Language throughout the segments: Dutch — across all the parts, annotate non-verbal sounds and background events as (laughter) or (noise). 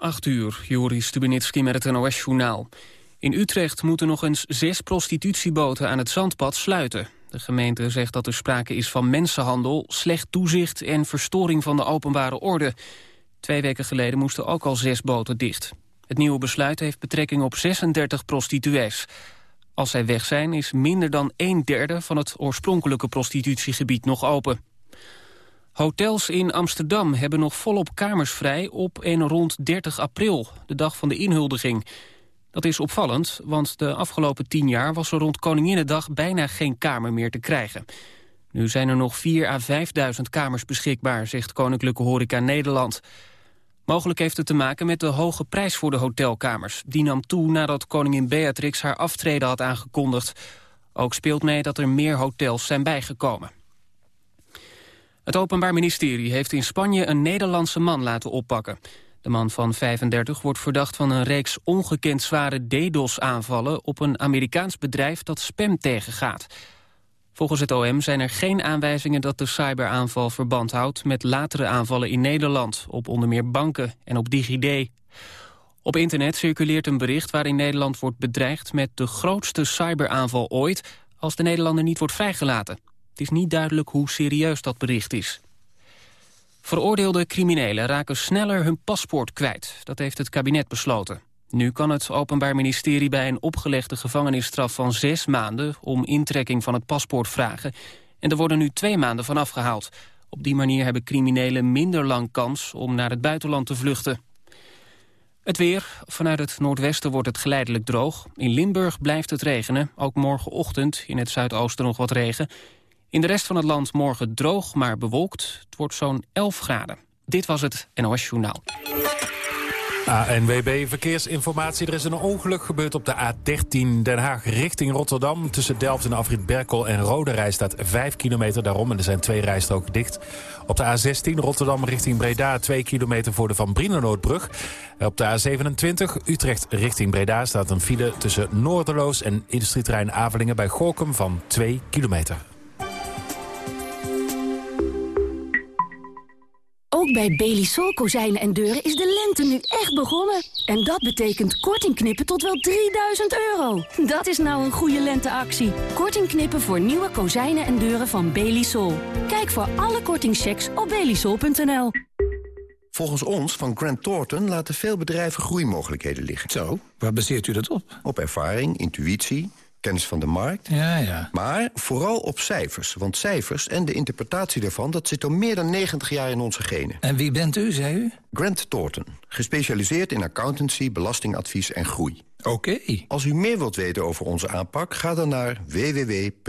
8 uur, Joris Stubenitski met het NOS-journaal. In Utrecht moeten nog eens zes prostitutieboten aan het zandpad sluiten. De gemeente zegt dat er sprake is van mensenhandel, slecht toezicht... en verstoring van de openbare orde. Twee weken geleden moesten ook al zes boten dicht. Het nieuwe besluit heeft betrekking op 36 prostituees. Als zij weg zijn is minder dan een derde van het oorspronkelijke prostitutiegebied nog open. Hotels in Amsterdam hebben nog volop kamers vrij op en rond 30 april, de dag van de inhuldiging. Dat is opvallend, want de afgelopen tien jaar was er rond Koninginnedag bijna geen kamer meer te krijgen. Nu zijn er nog 4 à 5.000 kamers beschikbaar, zegt Koninklijke Horeca Nederland. Mogelijk heeft het te maken met de hoge prijs voor de hotelkamers. Die nam toe nadat koningin Beatrix haar aftreden had aangekondigd. Ook speelt mee dat er meer hotels zijn bijgekomen. Het Openbaar Ministerie heeft in Spanje een Nederlandse man laten oppakken. De man van 35 wordt verdacht van een reeks ongekend zware DDoS-aanvallen... op een Amerikaans bedrijf dat spam tegengaat. Volgens het OM zijn er geen aanwijzingen dat de cyberaanval verband houdt... met latere aanvallen in Nederland, op onder meer banken en op DigiD. Op internet circuleert een bericht waarin Nederland wordt bedreigd... met de grootste cyberaanval ooit als de Nederlander niet wordt vrijgelaten. Het is niet duidelijk hoe serieus dat bericht is. Veroordeelde criminelen raken sneller hun paspoort kwijt. Dat heeft het kabinet besloten. Nu kan het Openbaar Ministerie bij een opgelegde gevangenisstraf van zes maanden... om intrekking van het paspoort vragen. En er worden nu twee maanden van afgehaald. Op die manier hebben criminelen minder lang kans om naar het buitenland te vluchten. Het weer. Vanuit het noordwesten wordt het geleidelijk droog. In Limburg blijft het regenen. Ook morgenochtend in het zuidoosten nog wat regen. In de rest van het land morgen droog, maar bewolkt. Het wordt zo'n 11 graden. Dit was het NOS Journaal. ANWB Verkeersinformatie. Er is een ongeluk gebeurd op de A13 Den Haag richting Rotterdam. Tussen Delft en Afrit Berkel en Roderij staat 5 kilometer daarom. En er zijn twee rijstroken dicht. Op de A16 Rotterdam richting Breda 2 kilometer voor de Van Brienenoordbrug. Op de A27 Utrecht richting Breda staat een file tussen Noorderloos en industrieterrein Avelingen bij Gorkum van 2 kilometer. Ook bij Belisol kozijnen en deuren is de lente nu echt begonnen. En dat betekent korting knippen tot wel 3000 euro. Dat is nou een goede lenteactie. Korting knippen voor nieuwe kozijnen en deuren van Belisol. Kijk voor alle kortingchecks op belisol.nl. Volgens ons van Grant Thornton laten veel bedrijven groeimogelijkheden liggen. Zo, waar baseert u dat op? Op ervaring, intuïtie kennis van de markt. Ja, ja. Maar vooral op cijfers. Want cijfers en de interpretatie daarvan... dat zit al meer dan 90 jaar in onze genen. En wie bent u, zei u? Grant Thornton. Gespecialiseerd in accountancy, belastingadvies en groei. Oké. Als u meer wilt weten over onze aanpak... ga dan naar www.gt.nl.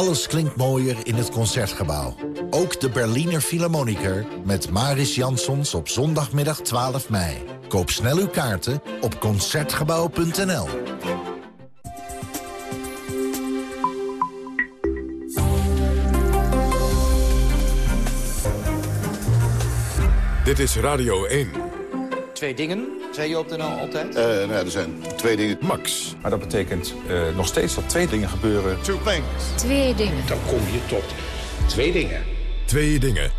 Alles klinkt mooier in het Concertgebouw. Ook de Berliner Philharmoniker met Maris Jansons op zondagmiddag 12 mei. Koop snel uw kaarten op Concertgebouw.nl. Dit is Radio 1. Twee dingen, zei je op de NL altijd? Uh, nou, er zijn twee dingen. Max. Maar dat betekent uh, nog steeds dat twee dingen gebeuren. Two things. Twee dingen. Dan kom je tot twee dingen. Twee dingen.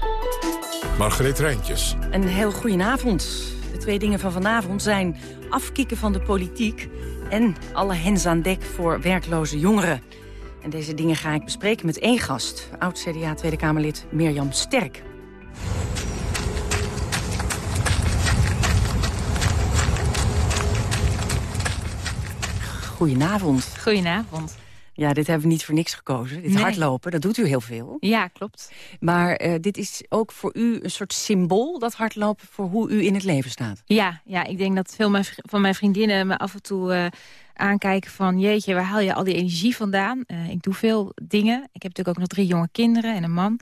Margreet Rijntjes. Een heel goedenavond. De twee dingen van vanavond zijn afkicken van de politiek... en alle hens aan dek voor werkloze jongeren. En deze dingen ga ik bespreken met één gast. Oud-CDA Tweede Kamerlid Mirjam Sterk. Goedenavond. Goedenavond. Ja, dit hebben we niet voor niks gekozen. Dit Nee. hardlopen, dat doet u heel veel. Ja, klopt. Maar eh, dit is ook voor u een soort symbool, dat hardlopen... voor hoe u in het leven staat. Ja, ja ik denk dat veel van mijn vriendinnen me af en toe eh, aankijken van... jeetje, waar haal je al die energie vandaan? Eh, ik doe veel dingen. Ik heb natuurlijk ook nog drie jonge kinderen en een man.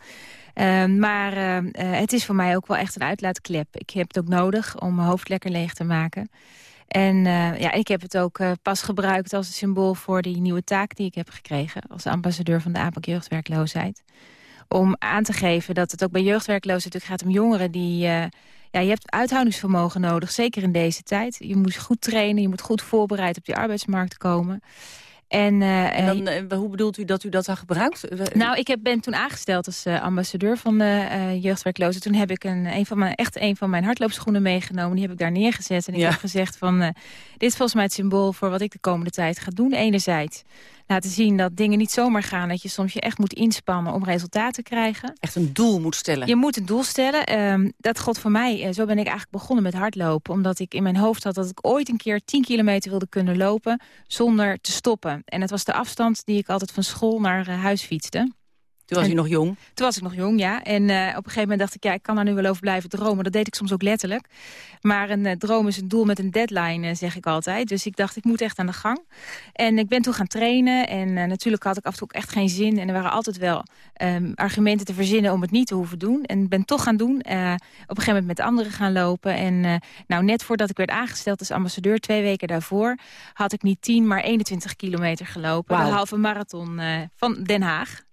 Ehm, maar het is voor mij ook wel echt een uitlaatklep. Ik heb het ook nodig om mijn hoofd lekker leeg te maken. En ja, ik heb het ook pas gebruikt als een symbool voor die nieuwe taak die ik heb gekregen... als ambassadeur van de APAC Jeugdwerkloosheid. Om aan te geven dat het ook bij jeugdwerkloosheid natuurlijk gaat om jongeren die ja, je hebt uithoudingsvermogen nodig, zeker in deze tijd. Je moet goed trainen, je moet goed voorbereid op die arbeidsmarkt komen. En, uh, en dan, uh, hoe bedoelt u dat u dat dan gebruikt? Nou, ik heb, ben toen aangesteld als uh, ambassadeur van de jeugdwerklozen. Toen heb ik een, een van mijn, echt een van mijn hardloopschoenen meegenomen. Die heb ik daar neergezet. En ik heb gezegd van, dit is volgens mij het symbool voor wat ik de komende tijd ga doen. Enerzijds laten zien dat dingen niet zomaar gaan. Dat je soms je echt moet inspannen om resultaten te krijgen. Echt een doel moet stellen. Je moet een doel stellen. Um, dat god voor mij, uh, zo ben ik eigenlijk begonnen met hardlopen. Omdat ik in mijn hoofd had dat ik ooit een keer 10 kilometer wilde kunnen lopen zonder te stoppen. En dat was de afstand die ik altijd van school naar uh, huis fietste. Toen was en, u nog jong? Toen was ik nog jong, ja. En uh, op een gegeven moment dacht ik, ja, ik kan daar nu wel over blijven dromen. Dat deed ik soms ook letterlijk. Maar een uh, droom is een doel met een deadline, uh, zeg ik altijd. Dus ik dacht, ik moet echt aan de gang. En ik ben toen gaan trainen. En natuurlijk had ik af en toe ook echt geen zin. En er waren altijd wel um, argumenten te verzinnen om het niet te hoeven doen. En ik ben toch gaan doen. op een gegeven moment met anderen gaan lopen. En nou, net voordat ik werd aangesteld als ambassadeur, twee weken daarvoor... had ik niet 10, maar 21 kilometer gelopen. Wow. De halve marathon van Den Haag.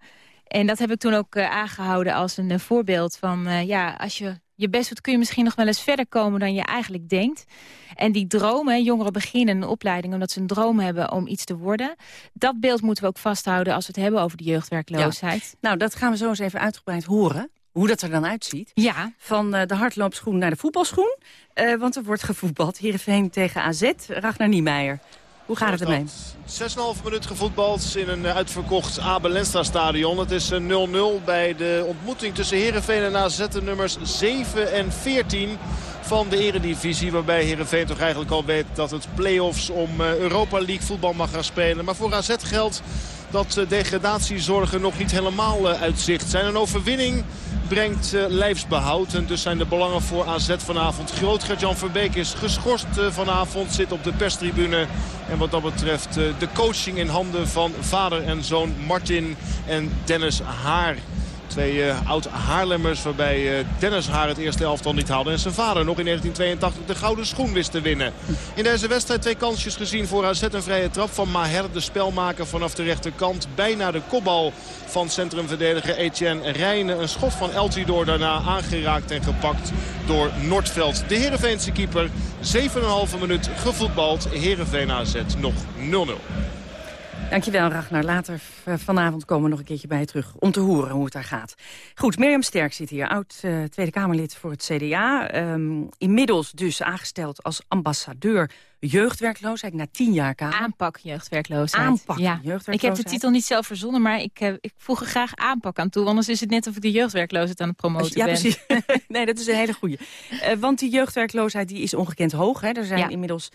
En dat heb ik toen ook uh, aangehouden als een uh, voorbeeld van... Uh, ja, als je je best doet kun je misschien nog wel eens verder komen dan je eigenlijk denkt. En die dromen, jongeren beginnen een opleiding omdat ze een droom hebben om iets te worden. Dat beeld moeten we ook vasthouden als we het hebben over de jeugdwerkloosheid. Ja. Nou, dat gaan we zo eens even uitgebreid horen. Hoe dat er dan uitziet. Ja. Van de hardloopschoen naar de voetbalschoen. want er wordt gevoetbald. Heerenveen tegen AZ. Ragnar Niemeyer. Hoe gaat het ermee? 6,5 minuut gevoetbald in een uitverkocht Abel Lenstra stadion. Het is 0-0 bij de ontmoeting tussen Heerenveen en AZ nummers 7 en 14 van de eredivisie. Waarbij Heerenveen toch eigenlijk al weet dat het play-offs om Europa League voetbal mag gaan spelen. Maar voor AZ geldt dat degradatiezorgen nog niet helemaal uitzicht zijn. Een overwinning brengt uh, lijfsbehoud. En dus zijn de belangen voor AZ vanavond groot. Gert-Jan Verbeek is geschorst vanavond, zit op de perstribune. En wat dat betreft de coaching in handen van vader en zoon Martin en Dennis Haar. Twee uh, oud-Haarlemmers waarbij uh, Dennis Haar het eerste elftal niet haalde. En zijn vader nog in 1982 de gouden schoen wist te winnen. In deze wedstrijd twee kansjes gezien voor AZ. Een vrije trap van Maher, de spelmaker vanaf de rechterkant. Bijna de kopbal van centrumverdediger Etienne Rijnen. Een schot van Eltidoor daarna aangeraakt en gepakt door Noordveld. De Heerenveense keeper. 7,5 minuut gevoetbald. Heerenveen AZ nog 0-0. Dankjewel, Ragnar. Later vanavond komen we nog een keertje bij je terug om te horen hoe het daar gaat. Goed, Mirjam Sterk zit hier, oud uh, Tweede Kamerlid voor het CDA. Um, ehm, inmiddels dus aangesteld als ambassadeur jeugdwerkloosheid na tien jaar Kamer. Aanpak jeugdwerkloosheid. Aanpak ja. jeugdwerkloosheid. Ik heb de titel niet zelf verzonnen, maar ik, uh, ik voeg er graag aanpak aan toe. Anders is het net of ik de jeugdwerkloosheid aan het promoten ja, ben. Precies. (laughs) nee, dat is een hele goeie. Uh, want die jeugdwerkloosheid die is ongekend hoog. Hè. Er zijn ja. inmiddels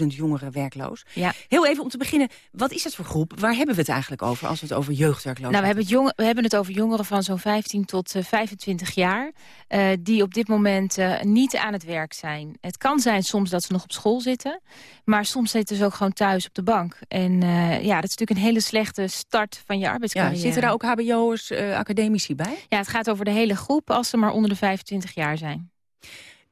138.000 jongeren werkloos. Ja. Heel even om te beginnen, wat is het voor groep? Waar hebben we het eigenlijk over als we het over jeugdwerkloosheid nou, we hebben het, jong, we hebben het over jongeren van zo'n 15 tot uh, 25 jaar... Uh, die op dit moment uh, niet aan het werk zijn. Het kan zijn soms dat ze nog op school zitten... maar soms zitten ze ook gewoon thuis op de bank. En ja, dat is natuurlijk een hele slechte start van je arbeidscarrière. Ja, zitten daar ook hbo'ers, academici bij? Ja, het gaat over de hele groep als ze maar onder de 25 jaar zijn.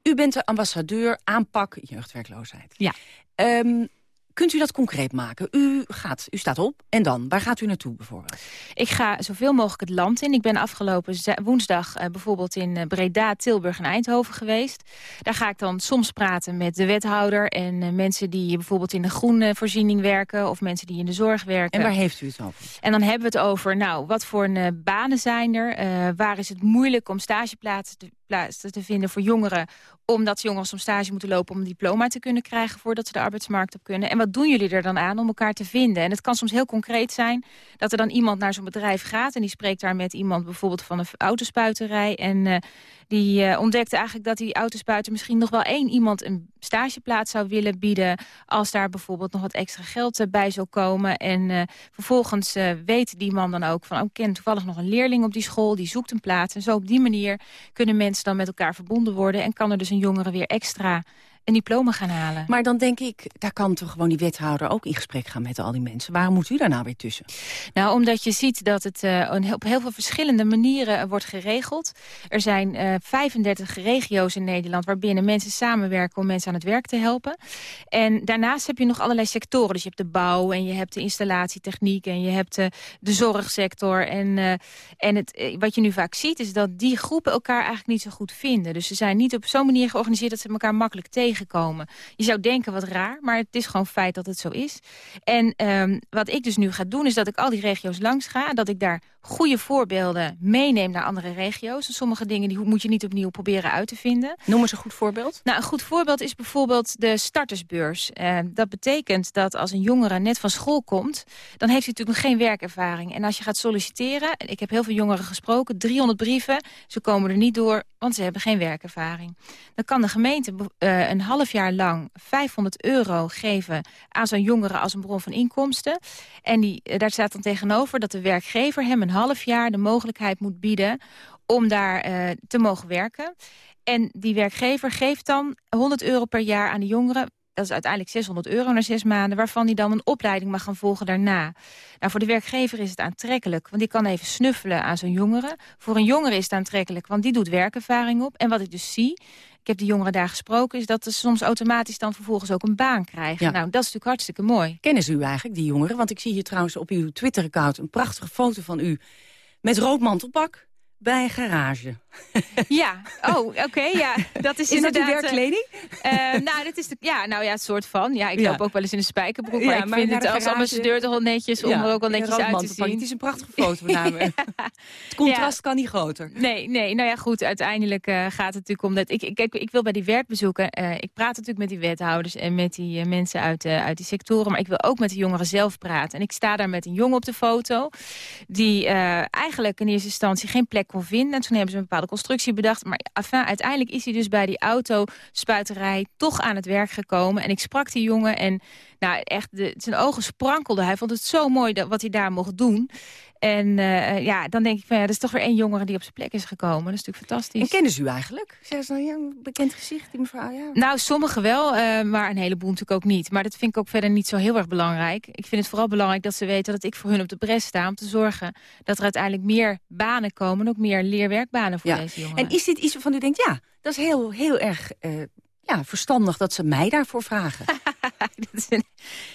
U bent de ambassadeur aanpak jeugdwerkloosheid. Ja. Um, kunt u dat concreet maken? U, gaat, u staat op en dan? Waar gaat u naartoe bijvoorbeeld? Ik ga zoveel mogelijk het land in. Ik ben afgelopen woensdag uh, bijvoorbeeld in uh, Breda, Tilburg en Eindhoven geweest. Daar ga ik dan soms praten met de wethouder... en uh, mensen die bijvoorbeeld in de groene voorziening werken... of mensen die in de zorg werken. En waar heeft u het over? En dan hebben we het over, nou, wat voor een, banen zijn er? waar is het moeilijk om stageplaatsen te plaatsen te vinden voor jongeren... omdat jongeren soms stage moeten lopen om een diploma te kunnen krijgen... voordat ze de arbeidsmarkt op kunnen. En wat doen jullie er dan aan om elkaar te vinden? En het kan soms heel concreet zijn dat er dan iemand naar zo'n bedrijf gaat... en die spreekt daar met iemand bijvoorbeeld van een autospuiterij... en uh, die uh, ontdekte eigenlijk dat die autospuiter misschien nog wel één iemand een stageplaats zou willen bieden... als daar bijvoorbeeld nog wat extra geld uh, bij zou komen. En uh, vervolgens weet die man dan ook van... oh, ik ken toevallig nog een leerling op die school, die zoekt een plaats. En zo op die manier kunnen mensen dan met elkaar verbonden worden... en kan er dus een jongere weer extra een diploma gaan halen. Maar dan denk ik, daar kan toch gewoon die wethouder ook in gesprek gaan met al die mensen. Waarom moet u daar nou weer tussen? Nou, omdat je ziet dat het uh, op heel veel verschillende manieren wordt geregeld. Er zijn uh, 35 regio's in Nederland waarbinnen mensen samenwerken om mensen aan het werk te helpen. En daarnaast heb je nog allerlei sectoren. Dus je hebt de bouw en je hebt de installatietechniek en je hebt uh, de zorgsector. En, en het, wat je nu vaak ziet is dat die groepen elkaar eigenlijk niet zo goed vinden. Dus ze zijn niet op zo'n manier georganiseerd dat ze elkaar makkelijk tegenkomen. Je zou denken wat raar, maar het is gewoon feit dat het zo is. En um, wat ik dus nu ga doen is dat ik al die regio's langs ga. En dat ik daar goede voorbeelden meeneem naar andere regio's. En sommige dingen die moet je niet opnieuw proberen uit te vinden. Noem eens een goed voorbeeld. Nou, een goed voorbeeld is bijvoorbeeld de startersbeurs. Uh, dat betekent dat als een jongere net van school komt... dan heeft hij natuurlijk nog geen werkervaring. En als je gaat solliciteren, ik heb heel veel jongeren gesproken... 300 brieven, ze komen er niet door, want ze hebben geen werkervaring. Dan kan de gemeente uh, een half jaar lang 500 euro geven aan zo'n jongere als een bron van inkomsten. En die, uh, daar staat dan tegenover dat de werkgever hem een half jaar de mogelijkheid moet bieden om daar uh, te mogen werken. En die werkgever geeft dan 100 euro per jaar aan de jongeren dat is uiteindelijk 600 euro na zes maanden... waarvan hij dan een opleiding mag gaan volgen daarna. Nou, voor de werkgever is het aantrekkelijk, want die kan even snuffelen aan zo'n jongere. Voor een jongere is het aantrekkelijk, want die doet werkervaring op. En wat ik dus zie, ik heb die jongeren daar gesproken... is dat ze soms automatisch dan vervolgens ook een baan krijgen. Ja. Nou, dat is natuurlijk hartstikke mooi. Kennen ze u eigenlijk, die jongeren? Want ik zie hier trouwens op uw Twitter-account... een prachtige foto van u met rood mantelpak bij een garage. (laughs) Ja, oh, oké, okay, ja. Dat is, is inderdaad... dat werkkleding? Uh, nou, dat is de, ja, nou ja, het soort van. Ja, ik ja. loop ook wel eens in een spijkerbroek, maar ja, ik maar vind het als ambassadeur toch wel netjes om er ook wel netjes uit te zien. Het is een prachtige foto (laughs) namelijk. Het contrast kan niet groter. Nee, nee, nou ja, goed, uiteindelijk uh, gaat het natuurlijk om dat... Ik, ik, ik, ik wil bij die werkbezoeken, uh, ik praat natuurlijk met die wethouders en met die mensen uit, uit die sectoren, maar ik wil ook met de jongeren zelf praten. En ik sta daar met een jongen op de foto, die eigenlijk in eerste instantie geen plek kon vinden. En toen hebben ze een bepaalde constructie bedacht. Maar enfin, uiteindelijk is hij dus bij die autospuiterij toch aan het werk gekomen. En ik sprak die jongen en nou, echt de, zijn ogen sprankelden. Hij vond het zo mooi dat, wat hij daar mocht doen. En uh, ja, dan denk ik van ja, dat is toch weer één jongere die op zijn plek is gekomen. Dat is natuurlijk fantastisch. En kennen ze u eigenlijk? Zij nou ja, een bekend gezicht, die mevrouw? Ja. Nou, sommigen wel, uh, maar een heleboel natuurlijk ook niet. Maar dat vind ik ook verder niet zo heel erg belangrijk. Ik vind het vooral belangrijk dat ze weten dat ik voor hun op de bres sta... om te zorgen dat er uiteindelijk meer banen komen... ook meer leerwerkbanen voor ja. deze jongeren. En is dit iets waarvan u denkt, ja, dat is heel, heel erg... Uh, ja, verstandig dat ze mij daarvoor vragen. (laughs) (laughs) een,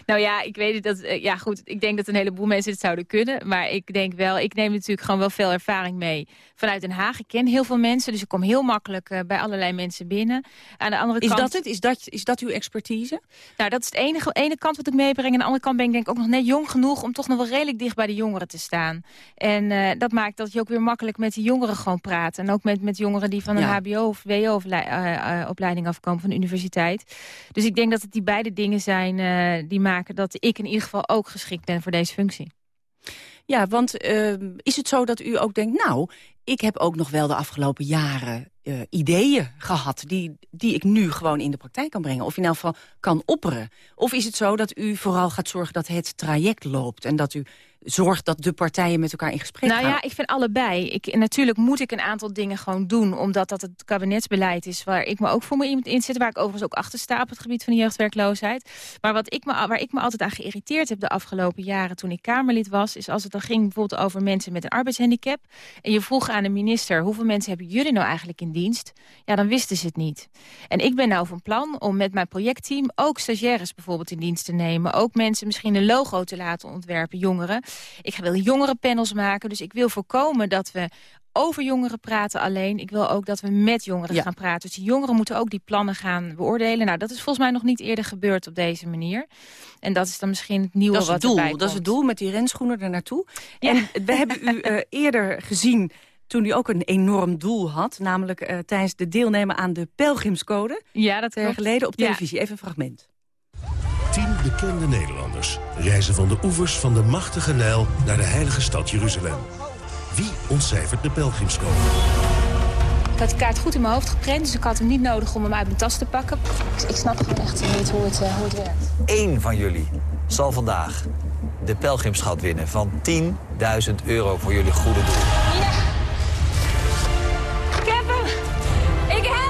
nou ja, ik weet het. Dat, ja, goed. Ik denk dat een heleboel mensen het zouden kunnen. Maar ik denk wel, ik neem natuurlijk gewoon wel veel ervaring mee vanuit Den Haag. Ik ken heel veel mensen, dus ik kom heel makkelijk uh, bij allerlei mensen binnen. Aan de andere is kant, dat het? Is dat, is dat uw expertise? Nou, dat is het enige, ene kant wat ik meebreng. Aan de andere kant ben ik denk ik ook nog net jong genoeg om toch nog wel redelijk dicht bij de jongeren te staan. En uh, dat maakt dat je ook weer makkelijk met die jongeren gewoon praat. En ook met, met jongeren die van een ja. hbo of wo-opleiding uh, afkomen van de universiteit. Dus ik denk dat het die beide dingen zijn uh, die maken dat ik in ieder geval ook geschikt ben voor deze functie. Ja, want uh, is het zo dat u ook denkt... nou, ik heb ook nog wel de afgelopen jaren uh, ideeën gehad... Die, die ik nu gewoon in de praktijk kan brengen. Of in elk geval kan opperen. Of is het zo dat u vooral gaat zorgen dat het traject loopt... en dat u zorgt dat de partijen met elkaar in gesprek nou gaan? Nou ja, ik vind allebei. Ik, natuurlijk moet ik een aantal dingen gewoon doen... omdat dat het kabinetsbeleid is waar ik me ook voor me in zit... waar ik overigens ook achter sta op het gebied van de jeugdwerkloosheid. Maar wat ik me, waar ik me altijd aan geïrriteerd heb de afgelopen jaren... toen ik Kamerlid was, is als het dan ging bijvoorbeeld over mensen met een arbeidshandicap... en je vroeg aan de minister, hoeveel mensen hebben jullie nou eigenlijk in dienst? Ja, dan wisten ze het niet. En ik ben nou van plan om met mijn projectteam ook stagiaires bijvoorbeeld in dienst te nemen. Ook mensen misschien een logo te laten ontwerpen, jongeren. Ik wil jongerenpanels maken, dus ik wil voorkomen dat we over jongeren praten alleen. Ik wil ook dat we met jongeren ja. gaan praten. Dus die jongeren moeten ook die plannen gaan beoordelen. Nou, dat is volgens mij nog niet eerder gebeurd op deze manier. En dat is dan misschien het nieuwe dat is wat het doel. Dat is het doel met die renschoenen er naartoe. Ja. En we (laughs) hebben u uh, eerder gezien toen u ook een enorm doel had. Namelijk uh, tijdens de deelnemen aan de Pelgrimscode. Ja, dat jaar geleden op televisie. Ja. Even een fragment. Tien bekende Nederlanders reizen van de oevers van de machtige Nijl... naar de heilige stad Jeruzalem. Wie ontcijfert de Pelgrimscode? Ik had die kaart goed in mijn hoofd geprent, dus ik had hem niet nodig om hem uit mijn tas te pakken. Ik, ik snap gewoon echt niet hoe het, uh, hoe het werkt. Eén van jullie zal vandaag de pelgrimschat winnen van 10.000 euro voor jullie goede doel. Ja. Ik heb hem! Ik heb hem!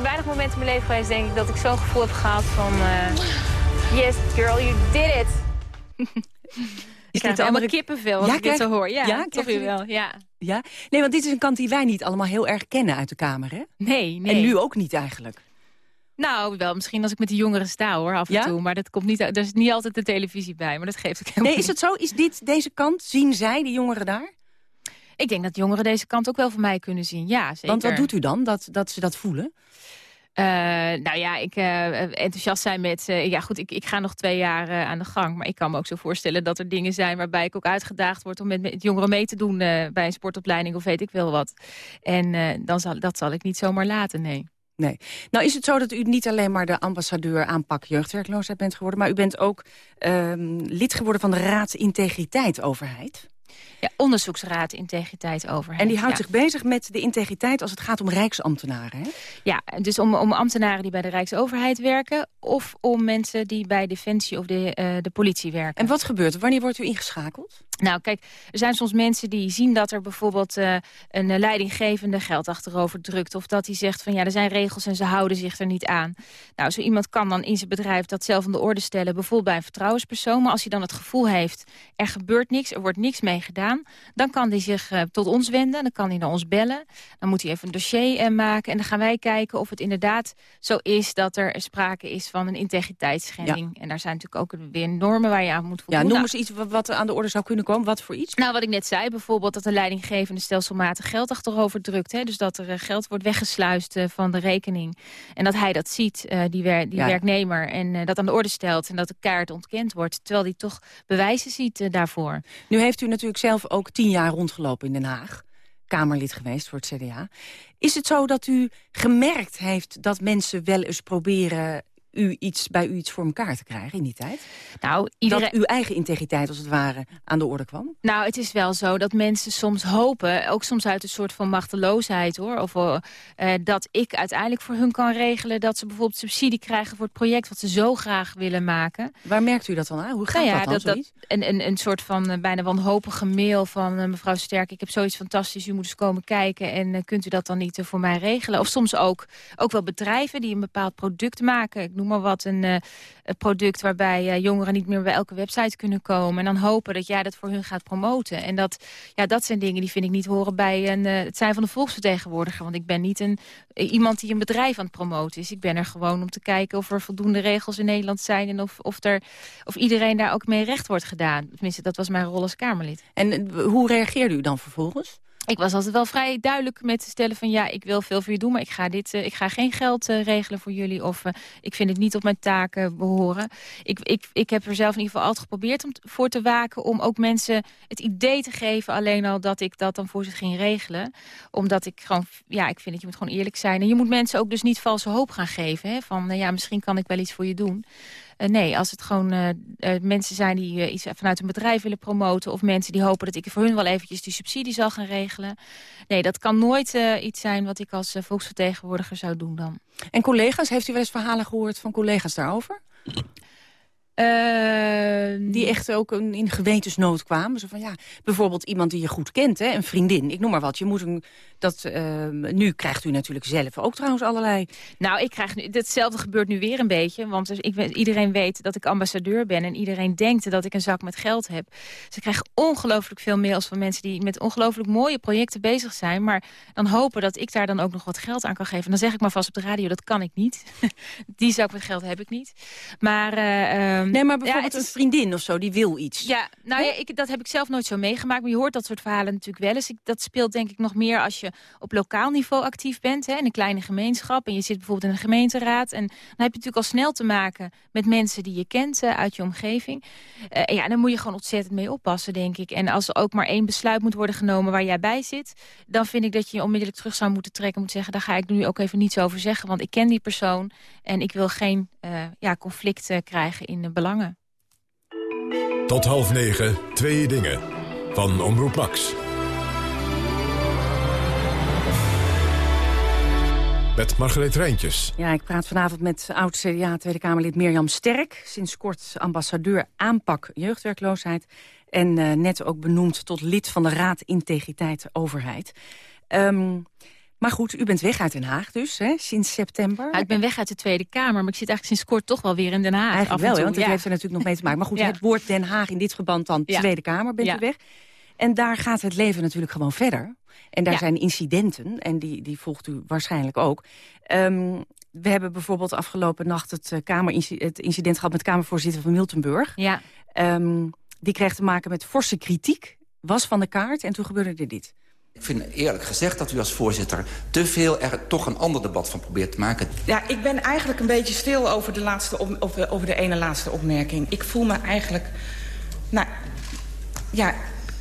Weinig momenten in mijn leven geweest, denk ik, dat ik zo'n gevoel heb gehad van... Uh, yes, girl, you did it. ik krijg allemaal andere... kippenvel als ja, ik dit zo hoor. Ja, ja toch wel. Ja. ja. Nee, want dit is een kant die wij niet allemaal heel erg kennen uit de Kamer, hè? Nee, nee. En nu ook niet eigenlijk. Nou, wel misschien als ik met de jongeren sta hoor, af en toe. Maar dat komt niet, er is niet altijd de televisie bij, maar dat geeft ook helemaal Nee, is het zo? Is dit deze kant? Zien zij, de jongeren daar? Ik denk dat jongeren deze kant ook wel van mij kunnen zien, ja zeker. Want wat doet u dan, dat, dat ze dat voelen? Uh, nou ja, ik uh, enthousiast zijn met... Uh, ja goed, ik, ik ga nog twee jaar aan de gang. Maar ik kan me ook zo voorstellen dat er dingen zijn... waarbij ik ook uitgedaagd word om met, met jongeren mee te doen... bij een sportopleiding of weet ik wel wat. En dan zal, dat zal ik niet zomaar laten, nee. Nee. Nou is het zo dat u niet alleen maar de ambassadeur aanpak jeugdwerkloosheid bent geworden... maar u bent ook ehm, lid geworden van de Raad Integriteit Overheid. Ja, onderzoeksraad integriteit overheid. En die houdt zich bezig met de integriteit als het gaat om rijksambtenaren, hè? Ja, dus om, om ambtenaren die bij de rijksoverheid werken... of om mensen die bij Defensie of de, uh, de politie werken. En wat gebeurt er? Wanneer wordt u ingeschakeld? Nou, kijk, er zijn soms mensen die zien dat er bijvoorbeeld uh, een leidinggevende geld achterover drukt. Of dat hij zegt van ja, er zijn regels en ze houden zich er niet aan. Nou, zo iemand kan dan in zijn bedrijf dat zelf aan de orde stellen. Bijvoorbeeld bij een vertrouwenspersoon. Maar als hij dan het gevoel heeft, er gebeurt niks, er wordt niks mee gedaan. Dan kan hij zich uh, tot ons wenden, dan kan hij naar ons bellen. Dan moet hij even een dossier uh, maken. En dan gaan wij kijken of het inderdaad zo is dat er sprake is van een integriteitsschending. Ja. En daar zijn natuurlijk ook weer normen waar je aan moet voldoen. Ja, noem eens iets wat er aan de orde zou kunnen komen wat voor iets? Nou, wat ik net zei, bijvoorbeeld dat de leidinggevende stelselmatig geld achterover drukt. Hè? Dus dat er eh, geld wordt weggesluist van de rekening. En dat hij dat ziet, die, wer die werknemer, en dat aan de orde stelt. En dat de kaart ontkend wordt, terwijl hij toch bewijzen ziet daarvoor. Nu heeft u natuurlijk zelf ook tien jaar rondgelopen in Den Haag. Kamerlid geweest voor het CDA. Is het zo dat u gemerkt heeft dat mensen wel eens proberen u iets, bij u iets voor elkaar te krijgen in die tijd? Nou, iedereen... Dat uw eigen integriteit als het ware aan de orde kwam? Nou, het is wel zo dat mensen soms hopen, ook soms uit een soort van machteloosheid hoor, of uh, dat ik uiteindelijk voor hun kan regelen dat ze bijvoorbeeld subsidie krijgen voor het project wat ze zo graag willen maken. Waar merkt u dat dan aan? Hoe gaat nou ja, dat dan? Dat, een, een, een soort van uh, bijna wanhopige mail van mevrouw Sterk, ik heb zoiets fantastisch, u moet eens komen kijken en kunt u dat dan niet voor mij regelen? Of soms ook, ook wel bedrijven die een bepaald product maken. Ik noem maar wat, een uh, product waarbij uh, jongeren niet meer bij elke website kunnen komen. En dan hopen dat jij dat voor hun gaat promoten. En dat, ja, dat zijn dingen die vind ik niet horen bij een, uh, het zijn van de volksvertegenwoordiger. Want ik ben niet een, iemand die een bedrijf aan het promoten is. Ik ben er gewoon om te kijken of er voldoende regels in Nederland zijn... en of, of, er, of iedereen daar ook mee recht wordt gedaan. Tenminste, dat was mijn rol als Kamerlid. En hoe reageerde u dan vervolgens? Ik was altijd wel vrij duidelijk met te stellen van ja, ik wil veel voor je doen, maar ik ga, dit, uh, ik ga geen geld uh, regelen voor jullie of uh, ik vind het niet op mijn taken behoren. Ik, ik, ik heb er zelf in ieder geval altijd geprobeerd om voor te waken om ook mensen het idee te geven alleen al dat ik dat dan voor ze ging regelen. Omdat ik gewoon, ja, ik vind dat je moet gewoon eerlijk zijn. En je moet mensen ook dus niet valse hoop gaan geven hè, van ja, misschien kan ik wel iets voor je doen. Uh, nee, als het gewoon uh, uh, mensen zijn die iets vanuit een bedrijf willen promoten... of mensen die hopen dat ik voor hun wel eventjes die subsidie zal gaan regelen. Nee, dat kan nooit iets zijn wat ik als volksvertegenwoordiger zou doen dan. En collega's, heeft u wel eens verhalen gehoord van collega's daarover? Uh, die echt ook in gewetensnood kwamen. Zo van, ja, bijvoorbeeld iemand die je goed kent, hè, een vriendin. Ik noem maar wat. Je moet een, dat, uh, nu krijgt u natuurlijk zelf ook trouwens allerlei... Nou, ik krijg nu, hetzelfde gebeurt nu weer een beetje. Want dus ik, iedereen weet dat ik ambassadeur ben. En iedereen denkt dat ik een zak met geld heb. Ze krijgen ongelooflijk veel mails van mensen die met ongelooflijk mooie projecten bezig zijn. Maar dan hopen dat ik daar dan ook nog wat geld aan kan geven. En dan zeg ik maar vast op de radio, dat kan ik niet. (laughs) die zak met geld heb ik niet. Maar... Uh, Nee, maar bijvoorbeeld ja, een vriendin of zo, die wil iets. Ja, nou ja, ik, dat heb ik zelf nooit zo meegemaakt. Maar je hoort dat soort verhalen natuurlijk wel eens. Ik, dat speelt denk ik nog meer als je op lokaal niveau actief bent. Hè, in een kleine gemeenschap. En je zit bijvoorbeeld in een gemeenteraad. En dan heb je natuurlijk al snel te maken met mensen die je kent uh, uit je omgeving. Uh, ja, dan moet je gewoon ontzettend mee oppassen, denk ik. En als er ook maar één besluit moet worden genomen waar jij bij zit... dan vind ik dat je je onmiddellijk terug zou moeten trekken. Moet zeggen, daar ga ik nu ook even niets over zeggen. Want ik ken die persoon en ik wil geen ja, conflict krijgen in de belangen. Tot half negen, twee dingen. Van Omroep Max. Met Margreet Rijntjes. Ja, ik praat vanavond met oud-CDA Tweede Kamerlid Mirjam Sterk. Sinds kort ambassadeur aanpak jeugdwerkloosheid. En uh, net ook benoemd tot lid van de Raad Integriteit Overheid. Um, Maar goed, u bent weg uit Den Haag dus, hè, sinds september. Ja, ik ben weg uit de Tweede Kamer, maar ik zit eigenlijk sinds kort toch wel weer in Den Haag. Eigenlijk wel, want dat heeft er natuurlijk nog mee te maken. Maar goed, het woord Den Haag in dit verband dan Tweede Kamer bent u weg. En daar gaat het leven natuurlijk gewoon verder. En daar zijn incidenten, en die, die volgt u waarschijnlijk ook. Ehm, we hebben bijvoorbeeld afgelopen nacht het, uh, kamer, het incident gehad... met Kamervoorzitter van Miltenburg. Ja. Um, die kreeg te maken met forse kritiek, was van de kaart... en toen gebeurde er dit. Ik vind eerlijk gezegd dat u als voorzitter te veel er toch een ander debat van probeert te maken. Ja, ik ben eigenlijk een beetje stil over de, laatste op, over de ene laatste opmerking. Ik voel me eigenlijk... Nou, ja,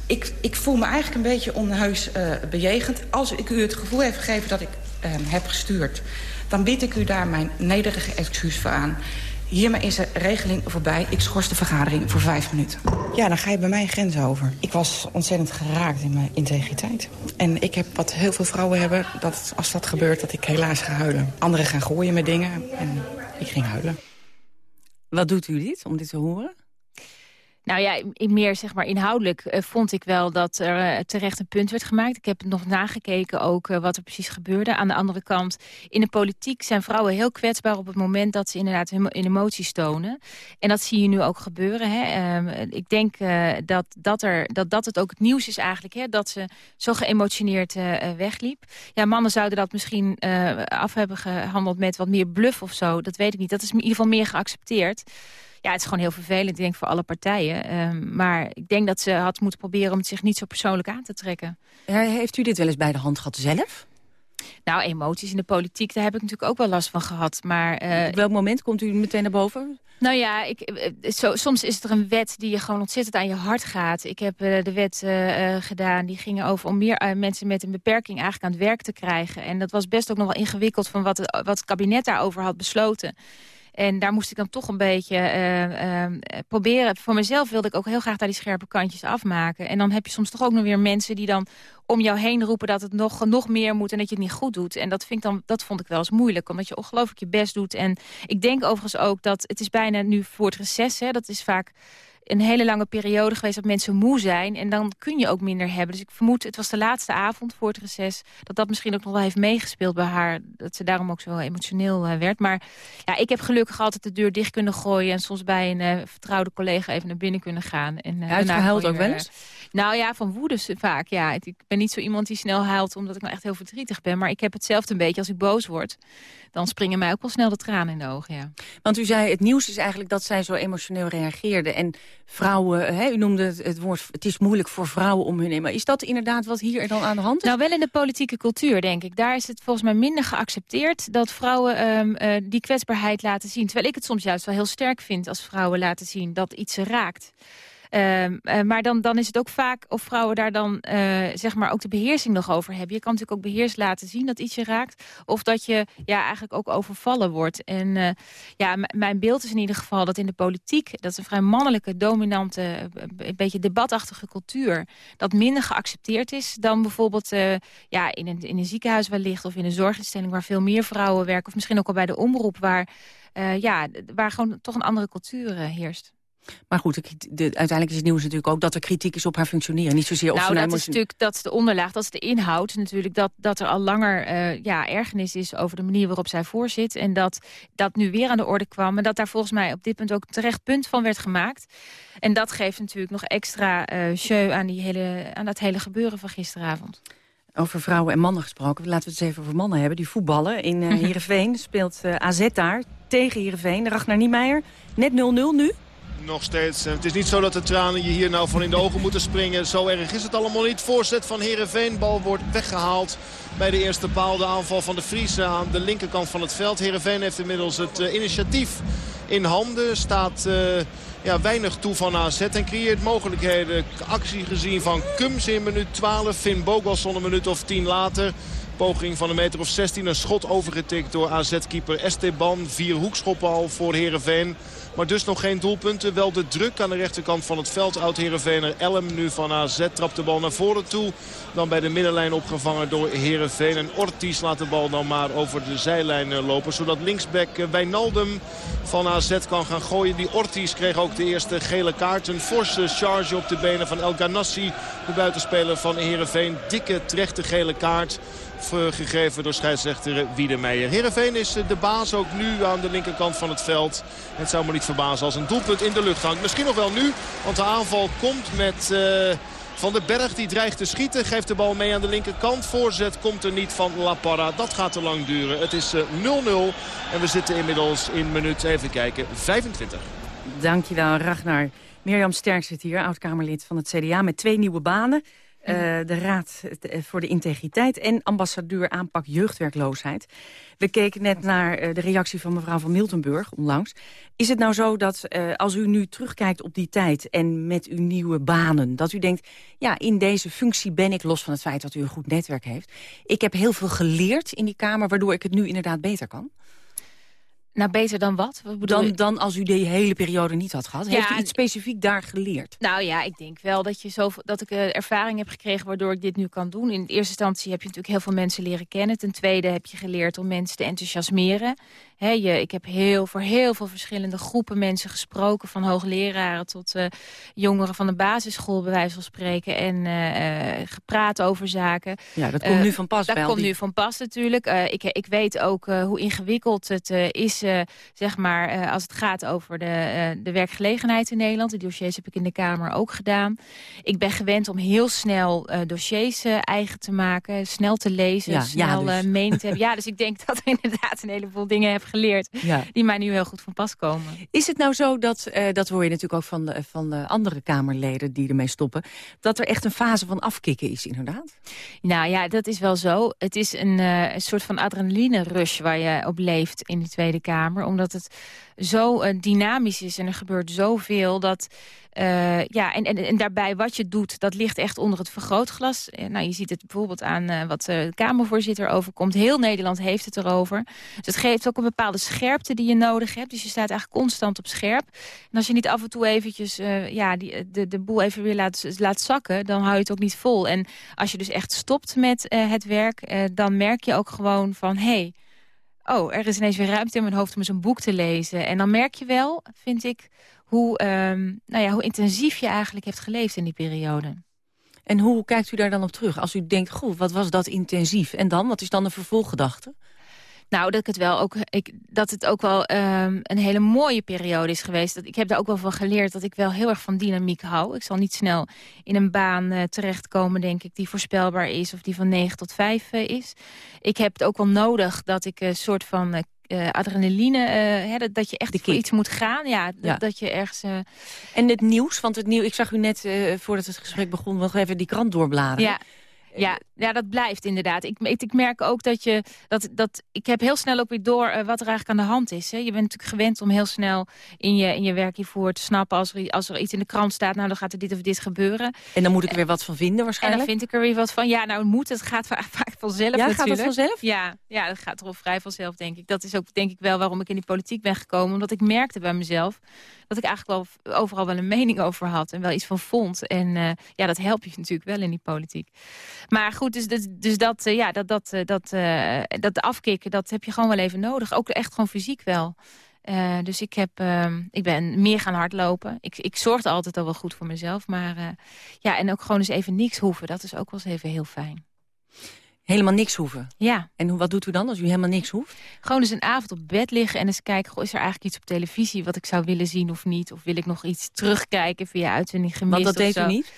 ik, ik voel me eigenlijk een beetje onheus uh, bejegend. Als ik u het gevoel heb gegeven dat ik uh, heb gestuurd... dan bied ik u daar mijn nederige excuus voor aan. Hiermee is de regeling voorbij. Ik schors de vergadering voor vijf minuten. Ja, dan ga je bij mij een grens over. Ik was ontzettend geraakt in mijn integriteit. En ik heb wat heel veel vrouwen hebben, dat als dat gebeurt, dat ik helaas ga huilen. Anderen gaan gooien met dingen en ik ging huilen. Wat doet u dit, om dit te horen? Nou ja, meer zeg maar inhoudelijk uh, vond ik wel dat er uh, terecht een punt werd gemaakt. Ik heb nog nagekeken ook uh, wat er precies gebeurde. Aan de andere kant, in de politiek zijn vrouwen heel kwetsbaar op het moment dat ze inderdaad hun emoties tonen. En dat zie je nu ook gebeuren. Hè. Um, ik denk dat, dat, er, dat dat het ook het nieuws is eigenlijk, hè, dat ze zo geëmotioneerd wegliep. Ja, mannen zouden dat misschien af hebben gehandeld met wat meer bluff of zo. Dat weet ik niet. Dat is in ieder geval meer geaccepteerd. Ja, het is gewoon heel vervelend, ik denk, voor alle partijen. Um, maar ik denk dat ze had moeten proberen om het zich niet zo persoonlijk aan te trekken. heeft u dit wel eens bij de hand gehad zelf? Nou, emoties in de politiek, daar heb ik natuurlijk ook wel last van gehad. Maar, uh, Op welk moment komt u meteen naar boven? Nou ja, ik, eh, zo, soms is er een wet die je gewoon ontzettend aan je hart gaat. Ik heb uh, de wet uh, gedaan, die ging over om meer mensen met een beperking eigenlijk aan het werk te krijgen. En dat was best ook nog wel ingewikkeld van wat wat het kabinet daarover had besloten. En daar moest ik dan toch een beetje uh, uh, proberen. Voor mezelf wilde ik ook heel graag daar die scherpe kantjes afmaken. En dan heb je soms toch ook nog weer mensen die dan om jou heen roepen dat het nog, nog meer moet en dat je het niet goed doet. En dat, vind ik dan, dat vond ik wel eens moeilijk, omdat je ongelooflijk je best doet. En ik denk overigens ook dat het is bijna nu voor het reces, hè, dat is vaak een hele lange periode geweest dat mensen moe zijn. En dan kun je ook minder hebben. Dus ik vermoed, het was de laatste avond voor het reces... dat dat misschien ook nog wel heeft meegespeeld bij haar. Dat ze daarom ook zo emotioneel uh, werd. Maar ja, ik heb gelukkig altijd de deur dicht kunnen gooien... en soms bij een uh, vertrouwde collega even naar binnen kunnen gaan. En, uh, Uitgehuild ook wel eens? Nou ja, van woede vaak, ja. Ik ben niet zo iemand die snel huilt omdat ik nou echt heel verdrietig ben. Maar ik heb hetzelfde een beetje als ik boos word. Dan springen mij ook wel snel de tranen in de ogen, ja. Want u zei, het nieuws is eigenlijk dat zij zo emotioneel reageerde. En vrouwen, hè, u noemde het, het, woord, het is moeilijk voor vrouwen om hun... Maar is dat inderdaad wat hier dan aan de hand is? Nou, wel in de politieke cultuur, denk ik. Daar is het volgens mij minder geaccepteerd dat vrouwen um, uh, die kwetsbaarheid laten zien. Terwijl ik het soms juist wel heel sterk vind als vrouwen laten zien dat iets ze raakt. Uh, uh, maar dan, dan is het ook vaak of vrouwen daar dan uh, zeg maar ook de beheersing nog over hebben. Je kan natuurlijk ook beheers laten zien dat iets je raakt. Of dat je ja, eigenlijk ook overvallen wordt. En ja, mijn beeld is in ieder geval dat in de politiek... dat is een vrij mannelijke, dominante, een beetje debatachtige cultuur... dat minder geaccepteerd is dan bijvoorbeeld ja, in, een, in een ziekenhuis wellicht... of in een zorginstelling waar veel meer vrouwen werken. Of misschien ook al bij de omroep waar, ja, waar gewoon toch een andere cultuur heerst. Maar goed, de, de, uiteindelijk is het nieuws natuurlijk ook dat er kritiek is op haar functioneren. Niet zozeer of nou, dat is natuurlijk dat is de onderlaag, dat is de inhoud. Natuurlijk dat, dat er al langer uh, ja, ergernis is over de manier waarop zij voorzit. En dat dat nu weer aan de orde kwam. En dat daar volgens mij op dit punt ook terecht punt van werd gemaakt. En dat geeft natuurlijk nog extra uh, show aan, die hele, aan dat hele gebeuren van gisteravond. Over vrouwen en mannen gesproken. Laten we het eens even over mannen hebben. Die voetballen in uh, (laughs) Heerenveen. Speelt uh, AZ daar tegen Heerenveen. Ragnar Niemeyer. Net 0-0 nu. Nog steeds. Het is niet zo dat de tranen je hier nou van in de ogen moeten springen. Zo erg is het allemaal niet. Voorzet van Heerenveen. Bal wordt weggehaald bij de eerste paal. De aanval van de Friese aan de linkerkant van het veld. Heerenveen heeft inmiddels het uh, initiatief in handen. Staat ja, weinig toe van AZ en creëert mogelijkheden. Actie gezien van Kums in minuut 12. Finn Bogasson een minuut of 10 later. Poging van een meter of 16. Een schot overgetikt door AZ-keeper Esteban. Vier hoekschoppen al voor Heerenveen. Maar dus nog geen doelpunten. Wel de druk aan de rechterkant van het veld. Oud-Heerenveener Elm nu van AZ trapt de bal naar voren toe. Dan bij de middenlijn opgevangen door Heerenveen. En Ortiz laat de bal dan maar over de zijlijn lopen. Zodat linksback Wijnaldum van AZ kan gaan gooien. Die Ortiz kreeg ook de eerste gele kaart. Een forse charge op de benen van El Ganassi. De buitenspeler van Heerenveen. Dikke, terechte gele kaart gegeven door scheidsrechter Wiedemeijer. Heerenveen is de baas ook nu aan de linkerkant van het veld. Het zou me niet verbazen als een doelpunt in de lucht hangt. Misschien nog wel nu, want de aanval komt met... Van den Berg die dreigt te schieten. Geeft de bal mee aan de linkerkant. Voorzet komt er niet van La Parra. Dat gaat te lang duren. Het is 0-0. En we zitten inmiddels in minuut, even kijken, 25. Dankjewel, Ragnar. Mirjam Sterk zit hier, oud-Kamerlid van het CDA... met twee nieuwe banen. Uh, de Raad eh, voor de Integriteit en ambassadeur aanpak jeugdwerkloosheid. We keken net naar uh, de reactie van mevrouw van Miltenburg onlangs. Is het nou zo dat als u nu terugkijkt op die tijd en met uw nieuwe banen... dat u denkt, ja, in deze functie ben ik, los van het feit dat u een goed netwerk heeft... ik heb heel veel geleerd in die Kamer, waardoor ik het nu inderdaad beter kan? Nou, beter dan wat? wat dan, dan als u die hele periode niet had gehad. Heeft u iets specifiek daar geleerd? Nou ja, ik denk wel dat, je zoveel, dat ik uh, ervaring heb gekregen waardoor ik dit nu kan doen. In eerste instantie heb je natuurlijk heel veel mensen leren kennen. Ten tweede heb je geleerd om mensen te enthousiasmeren. je, ik heb heel, voor heel veel verschillende groepen mensen gesproken. Van hoogleraren tot uh, jongeren van de basisschool bij wijze van spreken. En uh, gepraat over zaken. Ja, dat komt nu van pas. Dat komt nu van pas natuurlijk. ik, ik weet ook hoe ingewikkeld het is uh, zeg maar, uh, als het gaat over de, uh, de werkgelegenheid in Nederland. De dossiers heb ik in de Kamer ook gedaan. Ik ben gewend om heel snel dossiers eigen te maken, snel te lezen, ja, snel ja, dus. meen te hebben. Ja, dus ik denk (laughs) dat ik inderdaad een heleboel dingen heb geleerd ja. die mij nu heel goed van pas komen. Is het nou zo dat, dat hoor je natuurlijk ook van de, van de andere Kamerleden die ermee stoppen, dat er echt een fase van afkicken is inderdaad? Nou ja, dat is wel zo. Het is een, een soort van adrenaline rush waar je op leeft in de Tweede Kamer omdat het zo uh, dynamisch is en er gebeurt zoveel. Dat, uh, ja, en, en, en, daarbij wat je doet, dat ligt echt onder het vergrootglas. Uh, nou, je ziet het bijvoorbeeld aan wat de Kamervoorzitter overkomt. Heel Nederland heeft het erover. Dus het geeft ook een bepaalde scherpte die je nodig hebt. Dus je staat eigenlijk constant op scherp. En als je niet af en toe eventjes ja, die, de, de boel even weer laat, laat zakken... dan hou je het ook niet vol. En als je dus echt stopt met het werk... dan merk je ook gewoon van... Hey, oh, er is ineens weer ruimte in mijn hoofd om eens een boek te lezen. En dan merk je wel, vind ik, hoe, um, nou ja, hoe intensief je eigenlijk hebt geleefd in die periode. En hoe kijkt u daar dan op terug? Als u denkt, goh, wat was dat intensief? En dan, wat is dan de vervolggedachte? Nou, dat, ik het wel ook, ik, dat het ook wel um, een hele mooie periode is geweest. Dat, ik heb daar ook wel van geleerd dat ik wel heel erg van dynamiek hou. Ik zal niet snel in een baan uh, terechtkomen, denk ik, die voorspelbaar is... of die van 9 tot 5 uh, is. Ik heb het ook wel nodig dat ik een soort van... Uh, adrenaline, hè, dat, dat, je echt voor iets moet gaan. Ja, ja. Dat, je ergens... En het nieuws, want het nieuws, ik zag u net voordat het gesprek begon... nog even die krant doorbladeren. Ja. Ja, ja, dat blijft inderdaad. Ik, ik, merk ook dat je... Dat, dat, ik heb heel snel ook weer door uh, wat er eigenlijk aan de hand is. Hè. Je bent natuurlijk gewend om heel snel in je, in je werk hiervoor te snappen... Als er, als er iets in de krant staat, nou dan gaat er dit of dit gebeuren. En dan moet ik er weer wat van vinden waarschijnlijk? En dan vind ik er weer wat van. Ja, nou moet het gaat (laughs) vaak vanzelf ja, natuurlijk. gaat het vanzelf? Ja, ja, dat gaat er al vrij vanzelf, denk ik. Dat is ook denk ik wel waarom ik in die politiek ben gekomen. Omdat ik merkte bij mezelf dat ik eigenlijk wel overal wel een mening (laughs) over had. En wel iets van vond. En uh, ja, dat helpt je natuurlijk wel in die politiek. Maar goed, dus, dus, dus dat, uh, ja, dat, dat, uh, dat, dat afkicken, dat heb je gewoon wel even nodig. Ook echt gewoon fysiek wel. Dus ik, heb, uh, ik ben meer gaan hardlopen. Ik, ik zorgde altijd al wel goed voor mezelf. Maar ja, en ook gewoon eens even niks hoeven. Dat is ook wel eens even heel fijn. Helemaal niks hoeven? Ja. En wat doet u dan als u helemaal niks hoeft? Gewoon eens een avond op bed liggen en eens kijken... Goh, is er eigenlijk iets op televisie wat ik zou willen zien of niet? Of wil ik nog iets terugkijken via uitzending gemist Want dat deed u niet?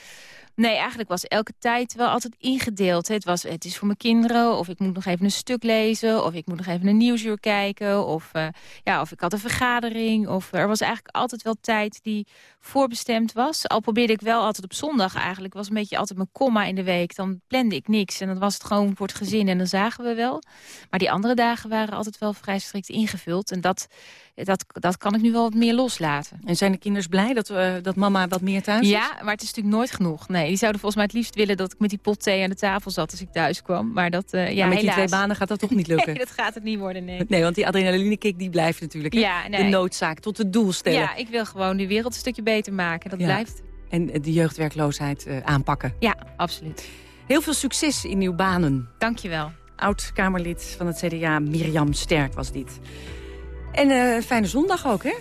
Nee, eigenlijk was elke tijd wel altijd ingedeeld. Het, was, het is voor mijn kinderen, of ik moet nog even een stuk lezen... of ik moet nog even een nieuwsuur kijken... of, uh, ja, of ik had een vergadering. Of, er was eigenlijk altijd wel tijd die voorbestemd was. Al probeerde ik wel altijd op zondag eigenlijk. was een beetje altijd mijn komma in de week. Dan plande ik niks en dan was het gewoon voor het gezin en dan zagen we wel. Maar die andere dagen waren altijd wel vrij strikt ingevuld. En dat, dat, dat kan ik nu wel wat meer loslaten. En zijn de kinders blij dat, uh, dat mama wat meer thuis is? Ja, maar het is natuurlijk nooit genoeg. Nee, die zouden volgens mij het liefst willen dat ik met die pot thee aan de tafel zat als ik thuis kwam. Maar dat, uh, ja, maar met helaas. die twee banen gaat dat toch niet lukken? (laughs) nee, dat gaat het niet worden, nee. Nee, want die adrenalinekick die blijft natuurlijk. Ja, nee. De noodzaak tot het doel stellen. Ja, ik wil gewoon die wereld een stukje beter maken. Dat ja. blijft. En de jeugdwerkloosheid uh, aanpakken. Ja, absoluut. Heel veel succes in uw banen. Dankjewel. Oud-Kamerlid van het CDA, Mirjam Sterk was dit. En uh, fijne zondag ook, hè?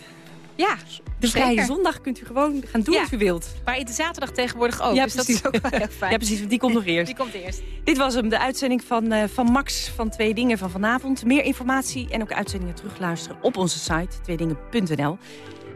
Ja, De vrije zondag kunt u gewoon gaan doen Ja. wat u wilt. Maar in de zaterdag tegenwoordig ook. Ja, dus dat precies. is ook wel erg fijn. Ja, precies, want die komt nog (laughs) eerst. Die komt eerst. Dit was hem, de uitzending van, eh, van Max van Twee Dingen van vanavond. Meer informatie en ook uitzendingen terugluisteren op onze site, tweedingen.nl.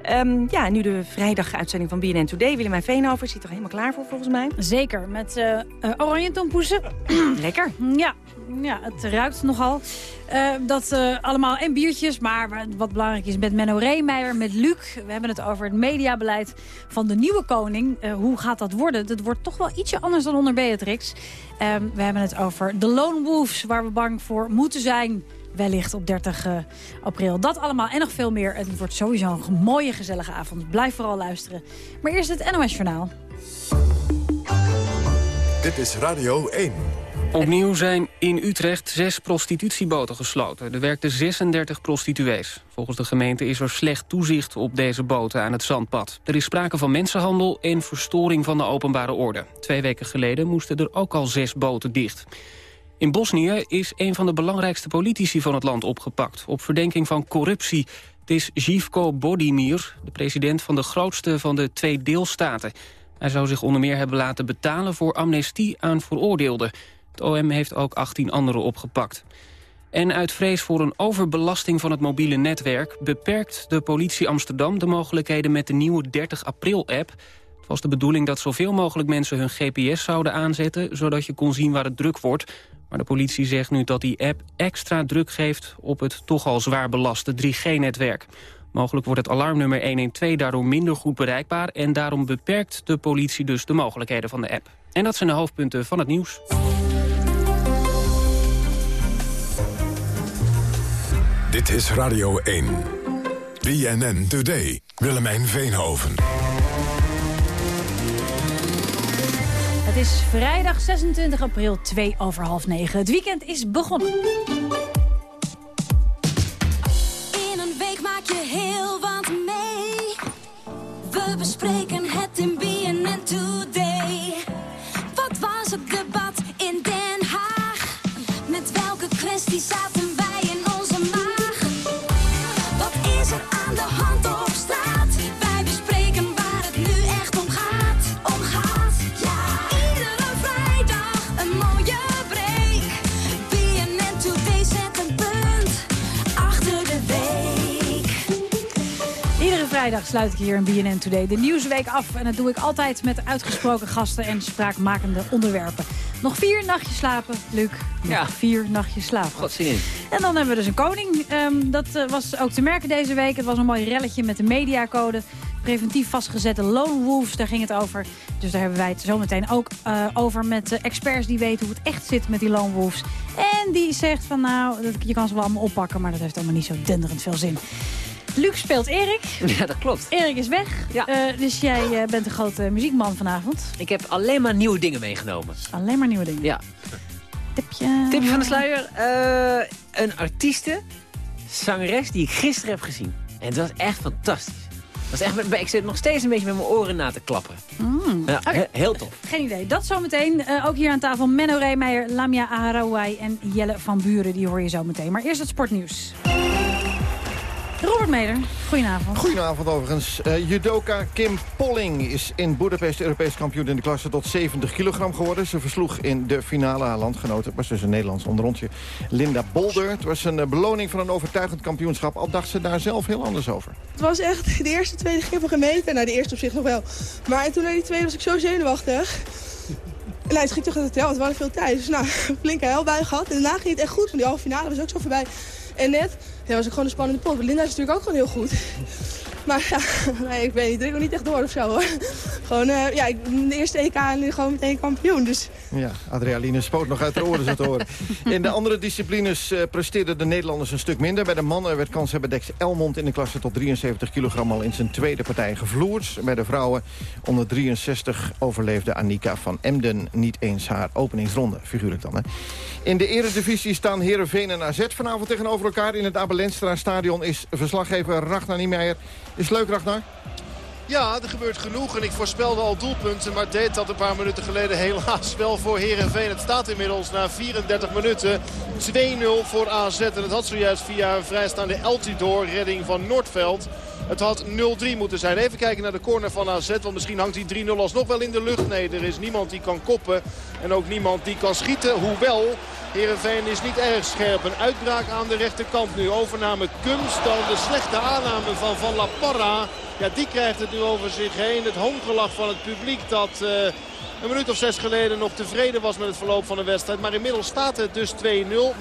Ehm, ja, nu de vrijdag-uitzending van BNN Today. Willemijn Veenhover zit er helemaal klaar voor, volgens mij. Zeker, met eh, oranje tompoesen. (clears throat) Lekker. Ja, ja, het ruikt nogal. Eh, dat allemaal en biertjes, maar wa- wat belangrijk is met Menno Reemeijer, met Luc. We hebben het over het mediabeleid van de nieuwe koning. Hoe gaat dat worden? Dat wordt toch wel ietsje anders dan onder Beatrix. Ehm, we hebben het over de Lone Wolves, waar we bang voor moeten zijn. Wellicht op 30 eh, april. Dat allemaal en nog veel meer. Het wordt sowieso een mooie, gezellige avond. Blijf vooral luisteren. Maar eerst het NOS Journaal. Dit is Radio 1. Opnieuw zijn in Utrecht zes prostitutieboten gesloten. Er werkten 36 prostituees. Volgens de gemeente is er slecht toezicht op deze boten aan het zandpad. Er is sprake van mensenhandel en verstoring van de openbare orde. Twee weken geleden moesten er ook al zes boten dicht. In Bosnië is een van de belangrijkste politici van het land opgepakt... op verdenking van corruptie. Het is Živko Bodimir, de president van de grootste van de twee deelstaten. Hij zou zich onder meer hebben laten betalen voor amnestie aan veroordeelden. Het OM heeft ook 18 anderen opgepakt. En uit vrees voor een overbelasting van het mobiele netwerk... beperkt de politie Amsterdam de mogelijkheden met de nieuwe 30 april-app. Het was de bedoeling dat zoveel mogelijk mensen hun GPS zouden aanzetten... zodat je kon zien waar het druk wordt. Maar de politie zegt nu dat die app extra druk geeft... op het toch al zwaar belaste 3G-netwerk. Mogelijk wordt het alarmnummer 112 daardoor minder goed bereikbaar... en daarom beperkt de politie dus de mogelijkheden van de app. En dat zijn de hoofdpunten van het nieuws. Dit is Radio 1. BNN Today. Willemijn Veenhoven. Het is vrijdag 26 april, 2 over half 9. Het weekend is begonnen. In een week maak je heel wat mee. We bespreken het in BNN Today. Wat was het debat in Den Haag? Met welke kwestie zaten Sluit ik hier een BNN Today de Nieuwsweek af. En dat doe ik altijd met uitgesproken gasten en spraakmakende onderwerpen. Nog vier nachtjes slapen, Luc. Nog Ja. vier nachtjes slapen. In. En dan hebben we dus een koning. Ehm, dat eh, was ook te merken deze week. Het was een mooi relletje met de mediacode. Preventief vastgezette lone wolves, daar ging het over. Dus daar hebben wij het zometeen ook eh, over met experts die weten hoe het echt zit met die lone wolves. En die zegt van nou, dat, je kan ze wel allemaal oppakken, maar dat heeft allemaal niet zo denderend veel zin. Luc speelt Erik. (laughs) Ja, dat klopt. Erik is weg. Ja. Eh, dus jij eh, bent een grote muziekman vanavond. Ik heb alleen maar nieuwe dingen meegenomen. Alleen maar nieuwe dingen. Ja. Tipje. Tipje van de sluier. eh, een artieste, zangeres die ik gisteren heb gezien. En het was echt fantastisch. Dat was echt, ik zit nog steeds een beetje met mijn oren na te klappen. Mm. Ja, he- heel tof. Geen idee. Dat zometeen. Ook hier aan tafel Menno Reemeijer, Lamia Aharouai en Jelle van Buren. Die hoor je zo meteen. Maar eerst het sportnieuws. Robert Meder, goedenavond. Goedenavond overigens. Eh, judoka Kim Polling is in Boedapest Europees kampioen in de klasse tot 70 kilogram geworden. Ze versloeg in de finale haar landgenoten, was dus een Nederlands onderrondje, Linda Bolder. Het was een eh, beloning van een overtuigend kampioenschap, al dacht ze daar zelf heel anders over. Het was echt de eerste, tweede keer van gemeten. Nou, de eerste op zich nog wel. Maar toen naar die tweede was ik zo zenuwachtig. Nou, het ging toch naar het hotel, want we hadden veel tijd. Dus nou, (laughs) flinke bij gehad. En daarna ging het echt goed, want die halve finale was ook zo voorbij. En net, ja, was ook gewoon een spannende pot. Linda is natuurlijk ook gewoon heel goed. (laughs) Maar ja, (laughs) nee, ik weet niet, ik nog niet echt door of zo hoor. Gewoon, eh, ja, ik, de eerste EK en nu gewoon meteen kampioen. Dus Ja, Adrealine spoot nog uit de oren, zo te horen. (laughs) In de andere disciplines eh, presteerden de Nederlanders een stuk minder. Bij de mannen werd kanshebber Dex Elmond in de klasse tot 73 kilogram al in zijn tweede partij gevloerd. Bij de vrouwen onder 63 overleefde Annika van Emden niet eens haar openingsronde, figuurlijk dan. Hè. In de eredivisie staan Heerenveen en AZ vanavond tegenover elkaar. In het Abelenstra stadion is verslaggever Ragnar Niemeyer. Is het leuk, Ragnar? Ja, er gebeurt genoeg en ik voorspelde al doelpunten, maar deed dat een paar minuten geleden helaas wel voor Herenveen. Het staat inmiddels na 34 minuten 2-0 voor AZ en het had zojuist via een vrijstaande Eltidoor redding van Noordveld Het had 0-3 moeten zijn. Even kijken naar de corner van AZ. Want misschien hangt die 3-0 alsnog wel in de lucht. Nee, er is niemand die kan koppen. En ook niemand die kan schieten. Hoewel, Heerenveen is niet erg scherp. Een uitbraak aan de rechterkant nu. Overname Kums. Dan de slechte aanname van Van La Parra. Ja, die krijgt het nu over zich heen. Het hoongelach van het publiek dat... Uh, een minuut of zes geleden nog tevreden was met het verloop van de wedstrijd. Maar inmiddels staat het dus 2-0.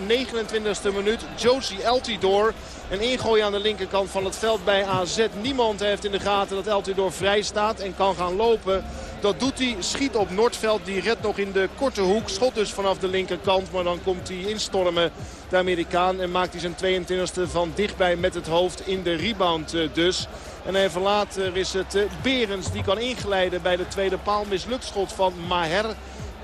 29e minuut. Josie Eltidoor. Een ingooi aan de linkerkant van het veld bij AZ. Niemand heeft in de gaten dat Eltidoor vrij staat en kan gaan lopen. Dat doet hij. Schiet op Noordveld. Die redt nog in de korte hoek. Schot dus vanaf de linkerkant. Maar dan komt hij instormen, de Amerikaan. En maakt hij zijn 22e van dichtbij met het hoofd in de rebound eh, dus. En even later is het eh, Berens die kan inglijden bij de tweede paal. Mislukt schot van Maher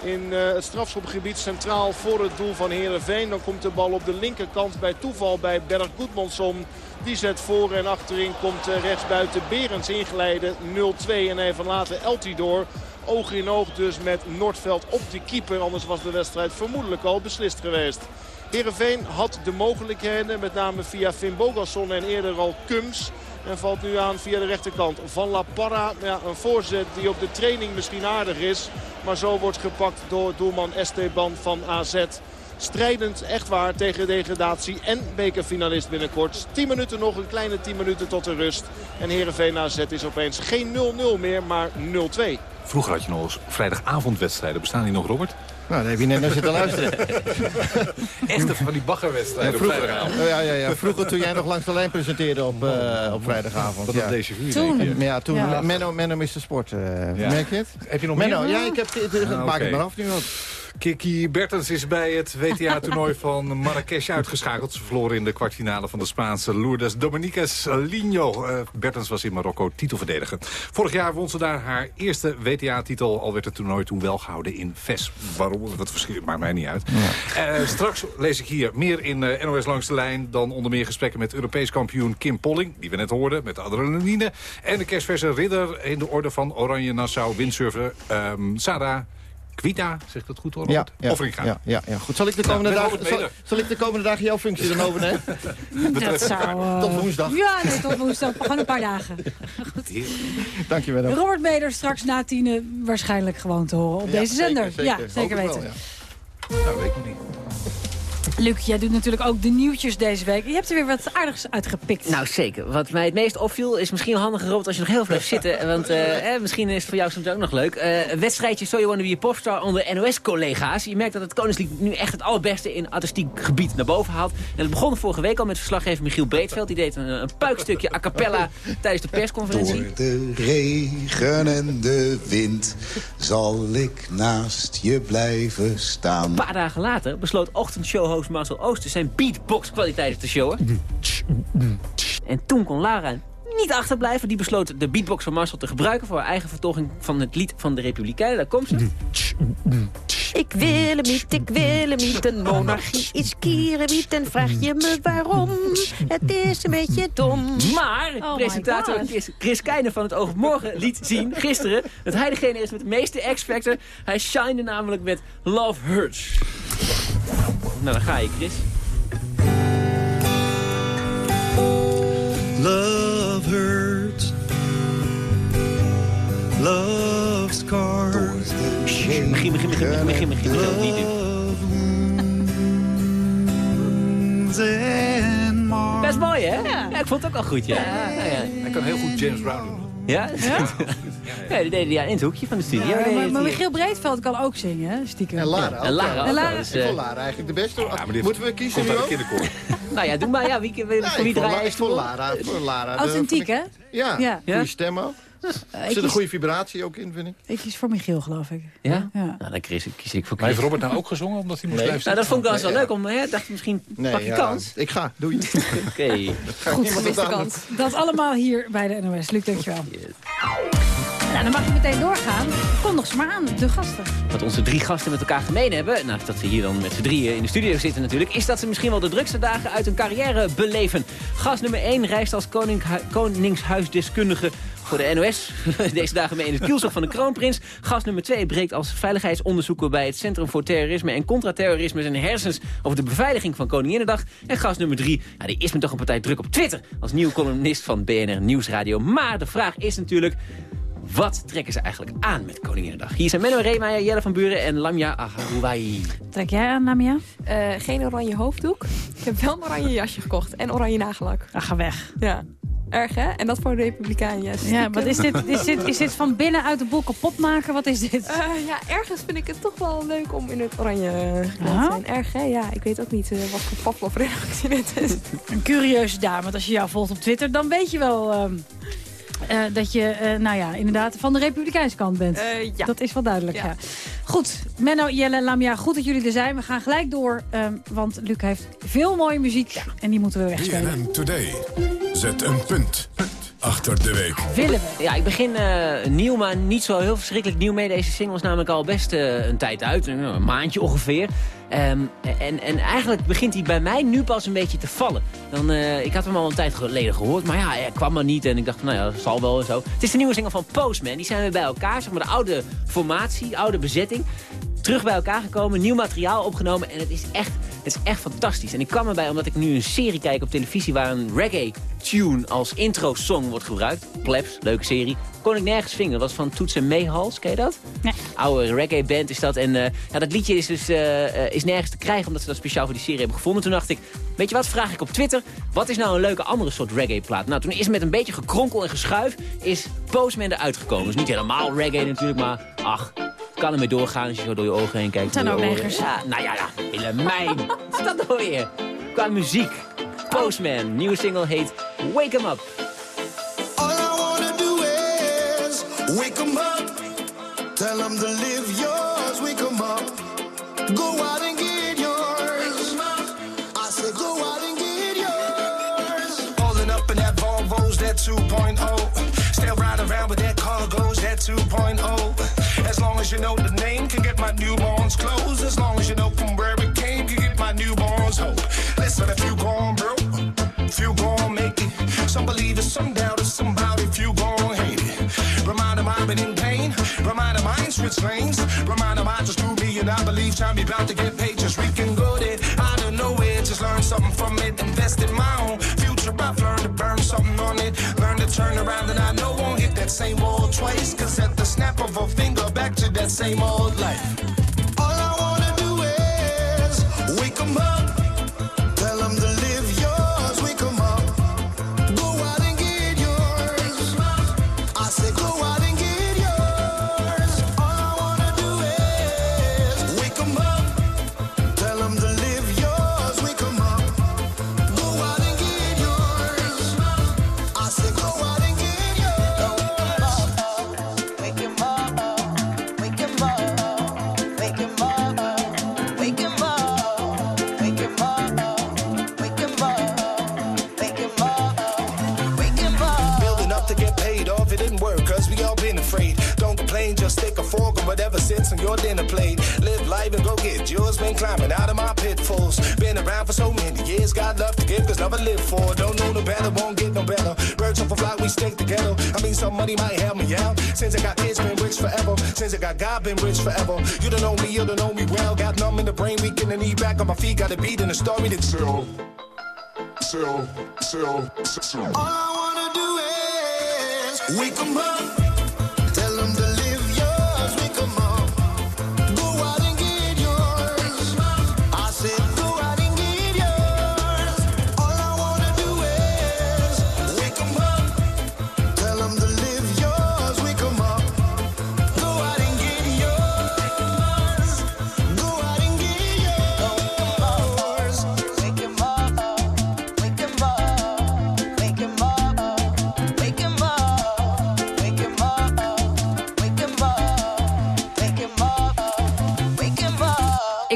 in uh, het strafschopgebied centraal voor het doel van Herenveen. Dan komt de bal op de linkerkant bij toeval bij Berg Goedmanson. Die zet voor en achterin komt uh, rechtsbuiten Berens inglijden 0-2. En even later Eltidoor. Oog in oog dus met Noordveld op de keeper. Anders was de wedstrijd vermoedelijk al beslist geweest. Heerenveen had de mogelijkheden, met name via Finn Bogasson en eerder al Kums. En valt nu aan via de rechterkant van La Parra. Ja, een voorzet die op de training misschien aardig is. Maar zo wordt gepakt door doelman Esteban van AZ. Strijdend, echt waar, tegen degradatie en bekerfinalist binnenkort. 10 minuten nog, een kleine 10 minuten tot de rust. En Heerenveen AZ is opeens geen 0-0 meer, maar 0-2. Vroeger had je nog eens vrijdagavondwedstrijden. Bestaan die nog, Robert? Nou, daar heb je net naar zitten luisteren. (laughs) Echte van die baggerwedstrijden ja, vroeger, ja, ja, ja, vroeger toen jij nog langs de lijn presenteerde op, uh, op vrijdagavond. Dat ja. deze vuur. Toen? Ja, toen ja. Menno, Menno Mr. Sport. Uh, Merk je het? Heb je nog Menno, meer? Ja, ik heb het. Ah, maak het maar af nu. Want... Kiki Bertens is bij het WTA-toernooi van Marrakesh uitgeschakeld. Ze verloren in de kwartfinale van de Spaanse Lourdes Dominiques Lino. Uh, Bertens was in Marokko titelverdediger. Vorig jaar won ze daar haar eerste WTA-titel. Al werd het toernooi toen wel gehouden in Ves. Waarom? Dat verschil maakt mij niet uit. Ja. Uh, straks lees ik hier meer in uh, NOS Langs de Lijn... dan onder meer gesprekken met Europees kampioen Kim Polling... die we net hoorden, met de adrenaline. En de kerstverse ridder in de orde van Oranje Nassau windsurfer um, Sarah... Quita, zegt dat goed hoor? Ja, ja, of ik ga. Ja, ja, ja, goed. Zal ik de komende, dagen, zal, zal, ik de komende dagen jouw functie dan overnemen? (laughs) dat zou... Uh... Tot woensdag. Ja, nee, tot woensdag. Gewoon een paar dagen. Goed. Dank je wel. Robert Meder straks na tienen waarschijnlijk gewoon te horen op ja, deze zender. Zeker, ja, zeker weten. Wel, nou, weet ik niet. Luc, jij doet natuurlijk ook de nieuwtjes deze week. Je hebt er weer wat aardigs uitgepikt. Nou, zeker. Wat mij het meest opviel is misschien een handige robot als je nog heel veel blijft zitten. (laughs) Want uh, eh, misschien is het voor jou soms ook nog leuk. Uh, een wedstrijdje So You Wanna Be a Popstar onder NOS-collega's. Je merkt dat het Koningslied nu echt het allerbeste in artistiek gebied naar boven haalt. En het begon vorige week al met verslaggever Michiel Breedveld. Die deed een, een puikstukje a cappella tijdens de persconferentie. Door de regen en de wind zal ik naast je blijven staan. Een paar dagen later besloot Marcel Ooster zijn beatbox kwaliteiten te showen. En toen kon Lara niet achterblijven. Die besloot de beatbox van Marcel te gebruiken... voor haar eigen vertolking van het lied van de Republikeinen. Daar komt ze. Ik wil hem niet, ik wil hem niet. Een monarchie is kierenwiet. En vraag je me waarom? Het is een beetje dom. Maar oh presentator Chris, Chris Keijner van het Oog Morgen liet zien gisteren... dat hij degene is met de meeste X-Factor. Hij shinede namelijk met Love Hurts. Nou, dan ga je, Chris. Love hurts. Love scars. Begin, begin, begin, begin, begin, begin. Best mooi, hè? Ja. ja. ik vond het ook al goed, ja. ja, ja. Hij kan heel goed James Brown doen. Ja? Ja? (laughs) ja, die deden ja in het hoekje van de studio. Ja, maar, maar Michiel Breedveld kan ook zingen, hè? stiekem. En Lara ook. En Lara, en Lara. Dus, ik vond Lara eigenlijk de beste. Ja, Moeten we kiezen nu ook? (laughs) nou ja, doe maar. Ja, wie, wie, voor wie draai je voor Lara, voor Lara. Authentiek, hè? Ja, ja. goede stem ook. Er zit een goede vibratie ook in, vind ik. Ik kies voor Michiel, geloof ik. Ja? ja. Nou, dan kies, kies ik voor Chris. Maar heeft Robert nou ook gezongen, omdat hij moest nee. blijven Nou, dat vond ik wel eens wel leuk. Om, hè, dacht misschien nee, pak je ja, kans. Ik ga, doe je. (laughs) Oké. Okay. Goed, gemiste kans. Dat allemaal hier bij de NOS. Luc, dankjewel. Yes. Nou, dan mag je meteen doorgaan. Kom nog eens maar aan, de gasten. Wat onze drie gasten met elkaar gemeen hebben... naast dat ze hier dan met z'n drieën in de studio zitten natuurlijk... is dat ze misschien wel de drukste dagen uit hun carrière beleven. Gast nummer 1 reist als koningshuisdeskundige voor de NOS. (laughs) Deze dagen mee in het kielzog van de kroonprins. Gast nummer 2 breekt als veiligheidsonderzoeker bij het Centrum voor Terrorisme en Contraterrorisme zijn hersens over de beveiliging van Koninginnedag. En gast nummer 3, ja, die is me toch een partij druk op Twitter als nieuwe columnist van BNR Nieuwsradio. Maar de vraag is natuurlijk, wat trekken ze eigenlijk aan met Koninginnedag? Hier zijn Menno Reemeijer, Jelle van Buren en Lamia Aharouai. Trek jij aan, Lamia? Eh, geen oranje hoofddoek. Ik heb wel een oranje jasje gekocht en oranje nagellak. Ach, ga weg. Ja. Erg, hè? En dat voor de Republikein, ja. Ja, wat is dit? Is dit, is dit van binnen uit de boel kapot maken? Wat is dit? Eh, ja, ergens vind ik het toch wel leuk om in het oranje eh, gekleed Aha. te zijn. Erg, hè? Ja, ik weet ook niet eh, wat voor Pavlov-reactie dit is. Een curieuze dame, want als je jou volgt op Twitter... dan weet je wel ehm, eh, dat je, eh, nou ja, inderdaad van de Republikeinse kant bent. Eh, ja. Dat is wel duidelijk, ja. Ja. Goed, Menno, Jelle, Lamia, goed dat jullie er zijn. We gaan gelijk door, ehm, want Luc heeft veel mooie muziek... en die moeten we wegspelen. BNN Today. Zet een punt achter de week. Willen we? Ja, ik begin eh, nieuw, maar niet zo heel verschrikkelijk nieuw mee. Deze single is namelijk al best een tijd uit, een, een maandje ongeveer. Ehm, en, en eigenlijk begint hij bij mij nu pas een beetje te vallen. Dan, eh, ik had hem al een tijd geleden gehoord, maar ja, hij kwam maar niet. En ik dacht, nou ja, dat zal wel en zo. Het is de nieuwe single van Postman. Die zijn weer bij elkaar, zeg maar de oude formatie, oude bezetting. Terug bij elkaar gekomen, nieuw materiaal opgenomen. En het is echt, het is echt fantastisch. En ik kwam erbij omdat ik nu een serie kijk op televisie... waar een reggae-tune als intro-song wordt gebruikt. Plebs, leuke serie. Kon ik nergens vinden. Dat was van Toets en Meehals, ken je dat? Nee. Oude reggae-band is dat. En eh, ja, dat liedje is dus eh, eh, is nergens te krijgen... omdat ze dat speciaal voor die serie hebben gevonden. Toen dacht ik, weet je wat, vraag ik op Twitter... wat is nou een leuke andere soort reggae-plaat? Nou, toen is met een beetje gekronkel en geschuif... is Postman eruit gekomen. Dus niet helemaal reggae natuurlijk, maar ach... Kan ermee doorgaan als je zo door je ogen heen kijkt. Het zijn ook negers. Ja, nou ja, ja. Willemijn. (laughs) Dat? Qua muziek. Postman. Nieuwe single heet Wake 'em Up. All I wanna do is wake 'em up. To live yours. Wake 'em up. Go out and get yours. I said go out and get yours. Pulling up in that Volvo's, that 2.0. Still around with that that 2.0. As long as you know the name, can get my newborns clothes. As long newborns hope. Listen, if you gone broke, if you gon' make it. Some believe it, some doubt it, some bout it, if you gon' hate it. Remind them I've been in pain. Remind them I ain't switch lanes. Remind them I just grew me and I believe time be about to get paid. Just we can go there. Of nowhere, just learn something from it. Invest in my own future. I've learned to burn something on it. Learn to turn around and I know won't hit that same old twice. Cause at the snap of a finger, back to that same old yours, been climbing out of my pitfalls. Been around for so many years, got love to give, cause love I live for. Don't know no better, won't get no better. Birds off a flock, we stick together. I mean, some money might help me out. Since I got kids, been rich forever. Since I got God, been rich forever. You don't know me, you don't know me well. Got numb in the brain, weak in the knee, back on my feet. Got a beat and a story that's still. Still, still, still. All I wanna do is wake up.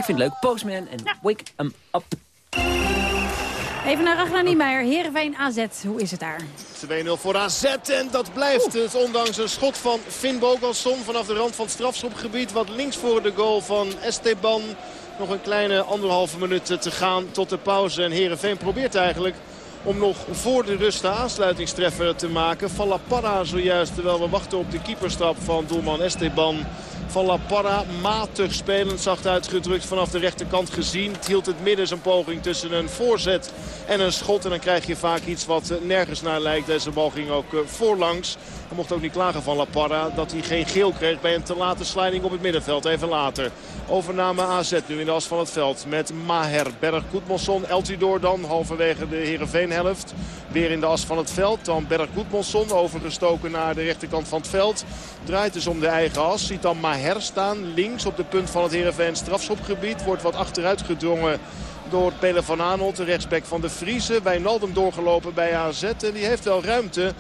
Vind het leuk. Postman en Wake 'em Up. Even naar Ragnar Niemeyer, Heerenveen AZ. Hoe is het daar? 2-0 voor AZ en dat blijft het. Ondanks een schot van Finn Bogalson vanaf de rand van het strafschopgebied. Wat links voor de goal van Esteban. Nog een kleine anderhalve minuut te gaan tot de pauze. En Heerenveen probeert eigenlijk om nog voor de rust de aansluitingstreffer te maken. Van La Parra zojuist, terwijl we wachten op de keeperstrap van doelman Esteban van La Parra. Matig spelend, zacht uitgedrukt vanaf de rechterkant gezien. Het hield het midden zijn poging tussen een voorzet en een schot. En dan krijg je vaak iets wat eh, nergens naar lijkt. Deze bal ging ook eh, voorlangs. Hij mocht ook niet klagen van La Parra dat hij geen geel kreeg bij een te late sliding op het middenveld. Even later. Overname AZ nu in de as van het veld met Maher, Berg, Goedmosson, Eltidoor dan halverwege de Heerenveen-helft. Weer in de as van het veld. Dan Berg Goedmosson overgestoken naar de rechterkant van het veld. Draait dus om de eigen as. Ziet dan Maher staan links op de punt van het Heerenveen strafschopgebied. Wordt wat achteruit gedrongen door Pele van Aanholt, de rechtsback van de Friese. Wijnaldum doorgelopen bij AZ en die heeft wel ruimte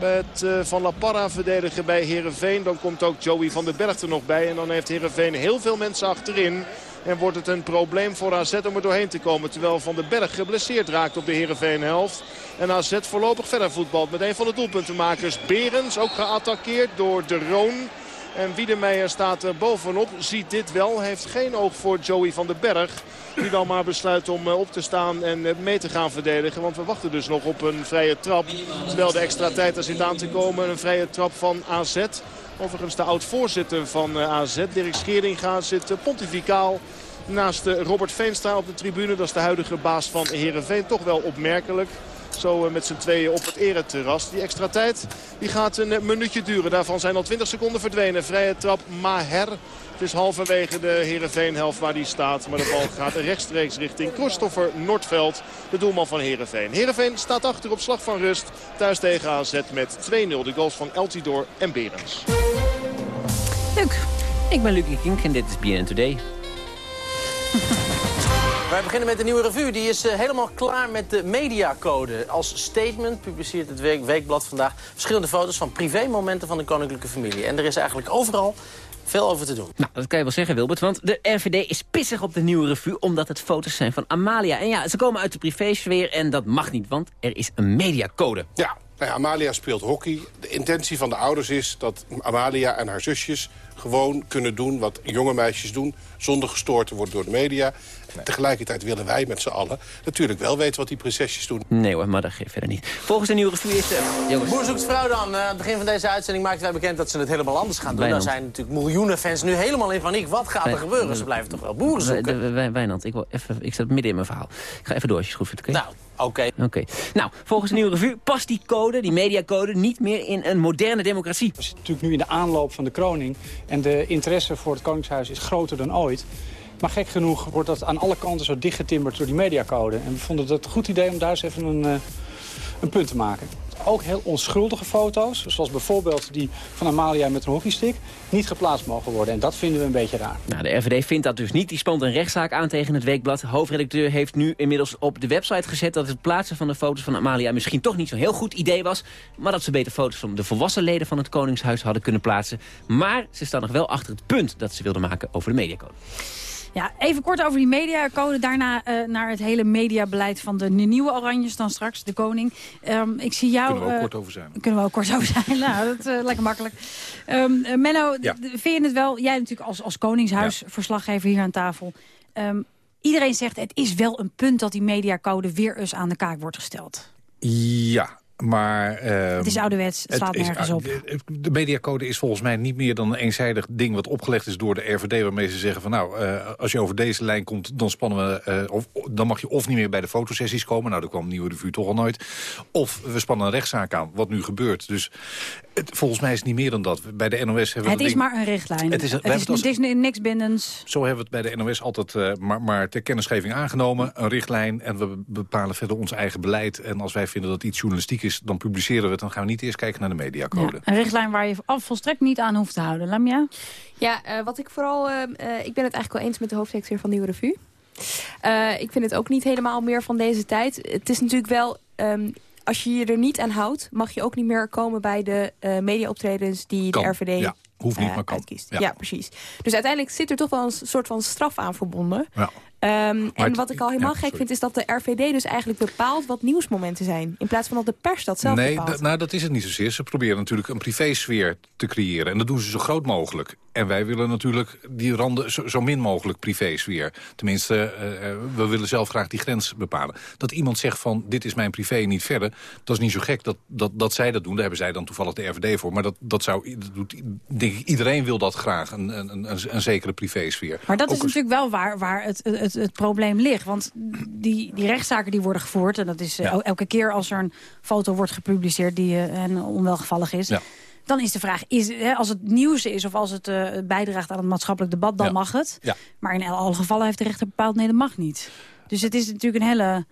met uh, Van La Parra verdedigen bij Heerenveen. Dan komt ook Joey van den Berg er nog bij. En dan heeft Heerenveen heel veel mensen achterin. En wordt het een probleem voor AZ om er doorheen te komen. Terwijl Van den Berg geblesseerd raakt op de Heerenveen-helft. En AZ voorlopig verder voetbalt met een van de doelpuntenmakers. Berens ook geattaqueerd door De Roon. En Wiedemeijer staat er bovenop. Ziet dit wel. Heeft geen oog voor Joey van den Berg. Die dan maar besluit om eh, op te staan en eh, mee te gaan verdedigen. Want we wachten dus nog op een vrije trap. Terwijl de extra tijd er zit aan te komen. Een vrije trap van AZ. Overigens de oud-voorzitter van eh, AZ, Dirk Scheringa, zit pontificaal naast Robert Veenstra op de tribune. Dat is de huidige baas van Heerenveen. Toch wel opmerkelijk. Zo met z'n tweeën op het ereterras. Die extra tijd die gaat een minuutje duren. Daarvan zijn al 20 seconden verdwenen. Vrije trap Maher. Het is halverwege de Heerenveen-helft waar die staat. Maar de bal gaat rechtstreeks richting Christopher Noordveld, de doelman van Heerenveen. Heerenveen staat achter op slag van rust. Thuis tegen AZ met 2-0. De goals van Eltidoor en Berens. Leuk. Ik ben Lucie Kink en dit is BNN Today. (laughs) Wij beginnen met de nieuwe revue. Die is uh, helemaal klaar met de mediacode. Als statement publiceert het week, Weekblad vandaag verschillende foto's van privémomenten van de koninklijke familie. En er is eigenlijk overal veel over te doen. Nou, dat kan je wel zeggen, Wilbert. Want de RVD is pissig op de nieuwe revue... omdat het foto's zijn van Amalia. En ja, ze komen uit de privésfeer en dat mag niet, want er is een mediacode. Ja, nou ja, Amalia speelt hockey. De intentie van de ouders is dat Amalia en haar zusjes gewoon kunnen doen wat jonge meisjes doen... zonder gestoord te worden door de media. Tegelijkertijd willen wij met z'n allen natuurlijk wel weten wat die prinsesjes doen. Nee hoor, maar dat geeft verder niet. Volgens de nieuwe revue is... Uh, jongens. Boer zoekt vrouw dan. Uh, aan het begin van deze uitzending maakten wij bekend dat ze het helemaal anders gaan doen. Daar zijn natuurlijk miljoenen fans nu helemaal in paniek. Wat gaat er gebeuren? Ze blijven toch wel boeren zoeken? Wijnand, ik, wil even, ik zit midden in mijn verhaal. Ik ga even door als je het goed vindt, oké? Nou, Oké. Oké. Nou, volgens de nieuwe revue past die code, die mediacode, niet meer in een moderne democratie. We zitten natuurlijk nu in de aanloop van de kroning. En de interesse voor het Koningshuis is groter dan ooit. Maar gek genoeg wordt dat aan alle kanten zo dichtgetimmerd door die mediacode. En we vonden het een goed idee om daar eens even een, uh, een punt te maken. Ook heel onschuldige foto's, zoals bijvoorbeeld die van Amalia met een hockeystick, niet geplaatst mogen worden. En dat vinden we een beetje raar. Nou, de RVD vindt dat dus niet. Die spant een rechtszaak aan tegen het Weekblad. Hoofdredacteur heeft nu inmiddels op de website gezet... dat het plaatsen van de foto's van Amalia misschien toch niet zo'n heel goed idee was... maar dat ze beter foto's van de volwassen leden van het Koningshuis hadden kunnen plaatsen. Maar ze staan nog wel achter het punt dat ze wilden maken over de mediacode. Ja, even kort over die mediacode. Daarna uh, naar het hele mediabeleid van de nieuwe Oranjes dan straks, de koning. Um, ik zie jou... Kunnen we ook uh, kort over zijn. Kunnen we ook kort over zijn. (laughs) nou, dat uh, lekker makkelijk. Um, Menno, ja. vind je het wel... Jij natuurlijk als, als koningshuisverslaggever hier aan tafel. Um, iedereen zegt het is wel een punt dat die mediacode weer eens aan de kaak wordt gesteld. Ja, maar, uh, het is ouderwets, het slaat nergens op. De mediacode is volgens mij niet meer dan een eenzijdig ding... wat opgelegd is door de RVD, waarmee ze zeggen van... nou, uh, als je over deze lijn komt, dan, spannen we, uh, of, dan mag je of niet meer bij de fotosessies komen. Nou, daar kwam Nieuwe Revue toch al nooit. Of we spannen een rechtszaak aan, wat nu gebeurt. Dus het, volgens mij is het niet meer dan dat. Bij de NOS hebben we... Het is ding, maar een richtlijn. Het is, het is, het is niks bindends. Zo hebben we het bij de NOS altijd maar, maar ter kennisgeving aangenomen. Een richtlijn en we bepalen verder ons eigen beleid. En als wij vinden dat iets journalistiek is, dan publiceren we het. Dan gaan we niet eerst kijken naar de mediacode. Ja, een richtlijn waar je af volstrekt niet aan hoeft te houden. Lamia? Ja, uh, wat ik vooral... Uh, uh, ik ben het eigenlijk wel eens met de hoofdredacteur van Nieuwe Revue. Uh, ik vind het ook niet helemaal meer van deze tijd. Het is natuurlijk wel... Um, als je je er niet aan houdt, mag je ook niet meer komen bij de uh, mediaoptredens die kan, de RVD ja, hoeft niet, uh, maar kan. Ja. ja. precies. Dus uiteindelijk zit er toch wel een soort van straf aan verbonden. Ja. Ehm, en wat ik al helemaal ja, gek sorry. vind is dat de RVD dus eigenlijk bepaalt wat nieuwsmomenten zijn. In plaats van dat de pers dat zelf nee, bepaalt. nou, dat is het niet zozeer. Ze proberen natuurlijk een privésfeer te creëren. En dat doen ze zo groot mogelijk. En wij willen natuurlijk die randen zo, zo min mogelijk privésfeer. Tenminste, eh, eh, we willen zelf graag die grens bepalen. Dat iemand zegt van, dit is mijn privé en niet verder... dat is niet zo gek dat, dat, dat zij dat doen. Daar hebben zij dan toevallig de RVD voor. Maar dat, dat zou, dat doet, denk ik, iedereen wil dat graag. Een, een, een, een zekere privésfeer. Maar dat is Ook natuurlijk wel waar, waar het, het, het probleem ligt. Want die, die rechtszaken die worden gevoerd... en dat is eh, Ja. elke keer als er een foto wordt gepubliceerd... die eh, en onwelgevallig is... Ja. dan is de vraag, is, hè, als het nieuws is... of als het eh, bijdraagt aan het maatschappelijk debat, dan Ja. mag het. Maar in alle gevallen heeft de rechter bepaald... nee, dat mag niet. Dus het is natuurlijk een hele...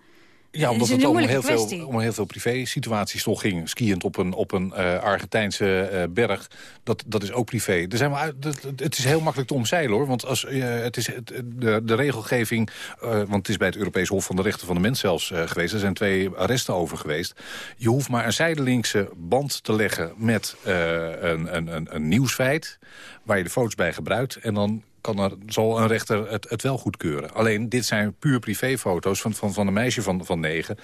Ja, omdat het om heel, veel, om heel veel privé-situaties toch ging. Skiënd op een, op een eh, Argentijnse eh, berg, dat, dat is ook privé. Er zijn dat- dat- het is heel makkelijk te omzeilen, hoor. Want als, eh, het is het, de, de regelgeving... want het is bij het Europees Hof van de Rechten van de Mens zelfs geweest. Er zijn twee arresten over geweest. Je hoeft maar een zijdelingse band te leggen met een, een, een, een nieuwsfeit... waar je de foto's bij gebruikt. En dan kan er, zal een rechter het, het wel goedkeuren. Alleen, dit zijn puur privéfoto's van, van, van een meisje van, van negen...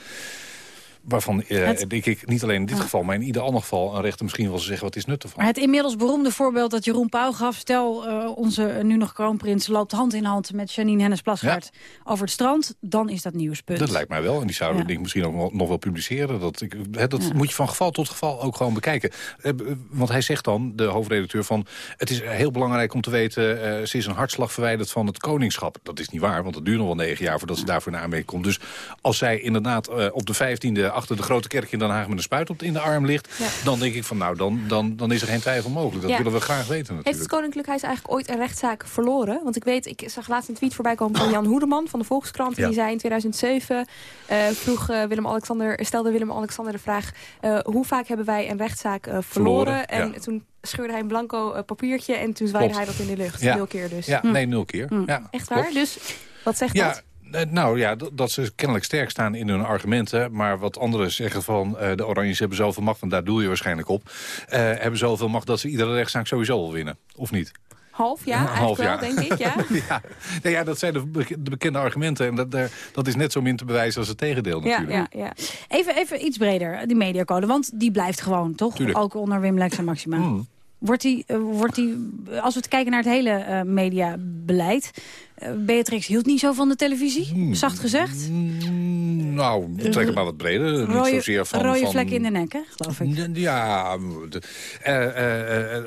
Waarvan, eh, Het- denk ik, niet alleen in dit geval... maar in ieder ander geval een rechter misschien wel zeggen... wat is nut ervan. Maar het inmiddels beroemde voorbeeld dat Jeroen Pauw gaf... stel, eh, onze nu nog kroonprins loopt hand in hand met Janine Hennis-Plasgaard... over het strand, dan is dat nieuwspunt. Dat lijkt mij wel. En die zouden Ja. denk ik misschien ook nog- nog wel publiceren. Dat, ik, dat moet je van geval tot geval ook gewoon bekijken. Eh, Want hij zegt dan, de hoofdredacteur, van... het is heel belangrijk om te weten... ze is een hartslag verwijderd van het koningschap. Dat is niet waar, want het duurt nog wel negen jaar... voordat ze daarvoor naar aanmerking komt. Dus als zij inderdaad op de vijftiende... achter de grote kerk in Den Haag met een spuit op in de arm ligt... Ja. dan denk ik van, nou, dan, dan, dan is er geen twijfel mogelijk. Dat Ja. willen we graag weten Heeft het natuurlijk. Koninklijk Huis eigenlijk ooit een rechtszaak verloren? Want ik weet, ik zag laatst een tweet voorbij komen van Jan Hoedeman van de Volkskrant. Die zei in 2007, eh, vroeg eh, Willem-Alexander, stelde Willem-Alexander de vraag... eh, hoe vaak hebben wij een rechtszaak verloren? Verloren, En toen scheurde hij een blanco papiertje en toen zwaaide Klopt. hij dat in de lucht. Ja. Nul keer dus. Ja, Hm. nee, nul keer. Ja, Echt klopt. waar? Dus wat zegt Ja, dat? Eh, nou ja, dat, ze kennelijk sterk staan in hun argumenten. Maar wat anderen zeggen van eh, de Oranjes hebben zoveel macht... want daar doel je waarschijnlijk op. eh, hebben zoveel macht dat ze iedere rechtszaak sowieso wel winnen. Of niet? Half ja, eigenlijk half wel, jaar. denk ik. Ja. (laughs) ja. Nee, ja, dat zijn de, bek- de bekende argumenten. En dat, dat is net zo min te bewijzen als het tegendeel Ja, natuurlijk. ja, ja. Even, even iets breder, die mediacode. Want die blijft gewoon, toch? Tuurlijk. Ook onder Wim Lex en Maxima. Mm. Wordt die, eh, wordt die, als we kijken naar het hele eh, mediabeleid... eh, Beatrix hield niet zo van de televisie, Hmm. zacht gezegd. Nou, trek het maar wat breder. Niet Rode, zozeer van... rode van, vlek in de nek, hè, geloof ik. Ja, de-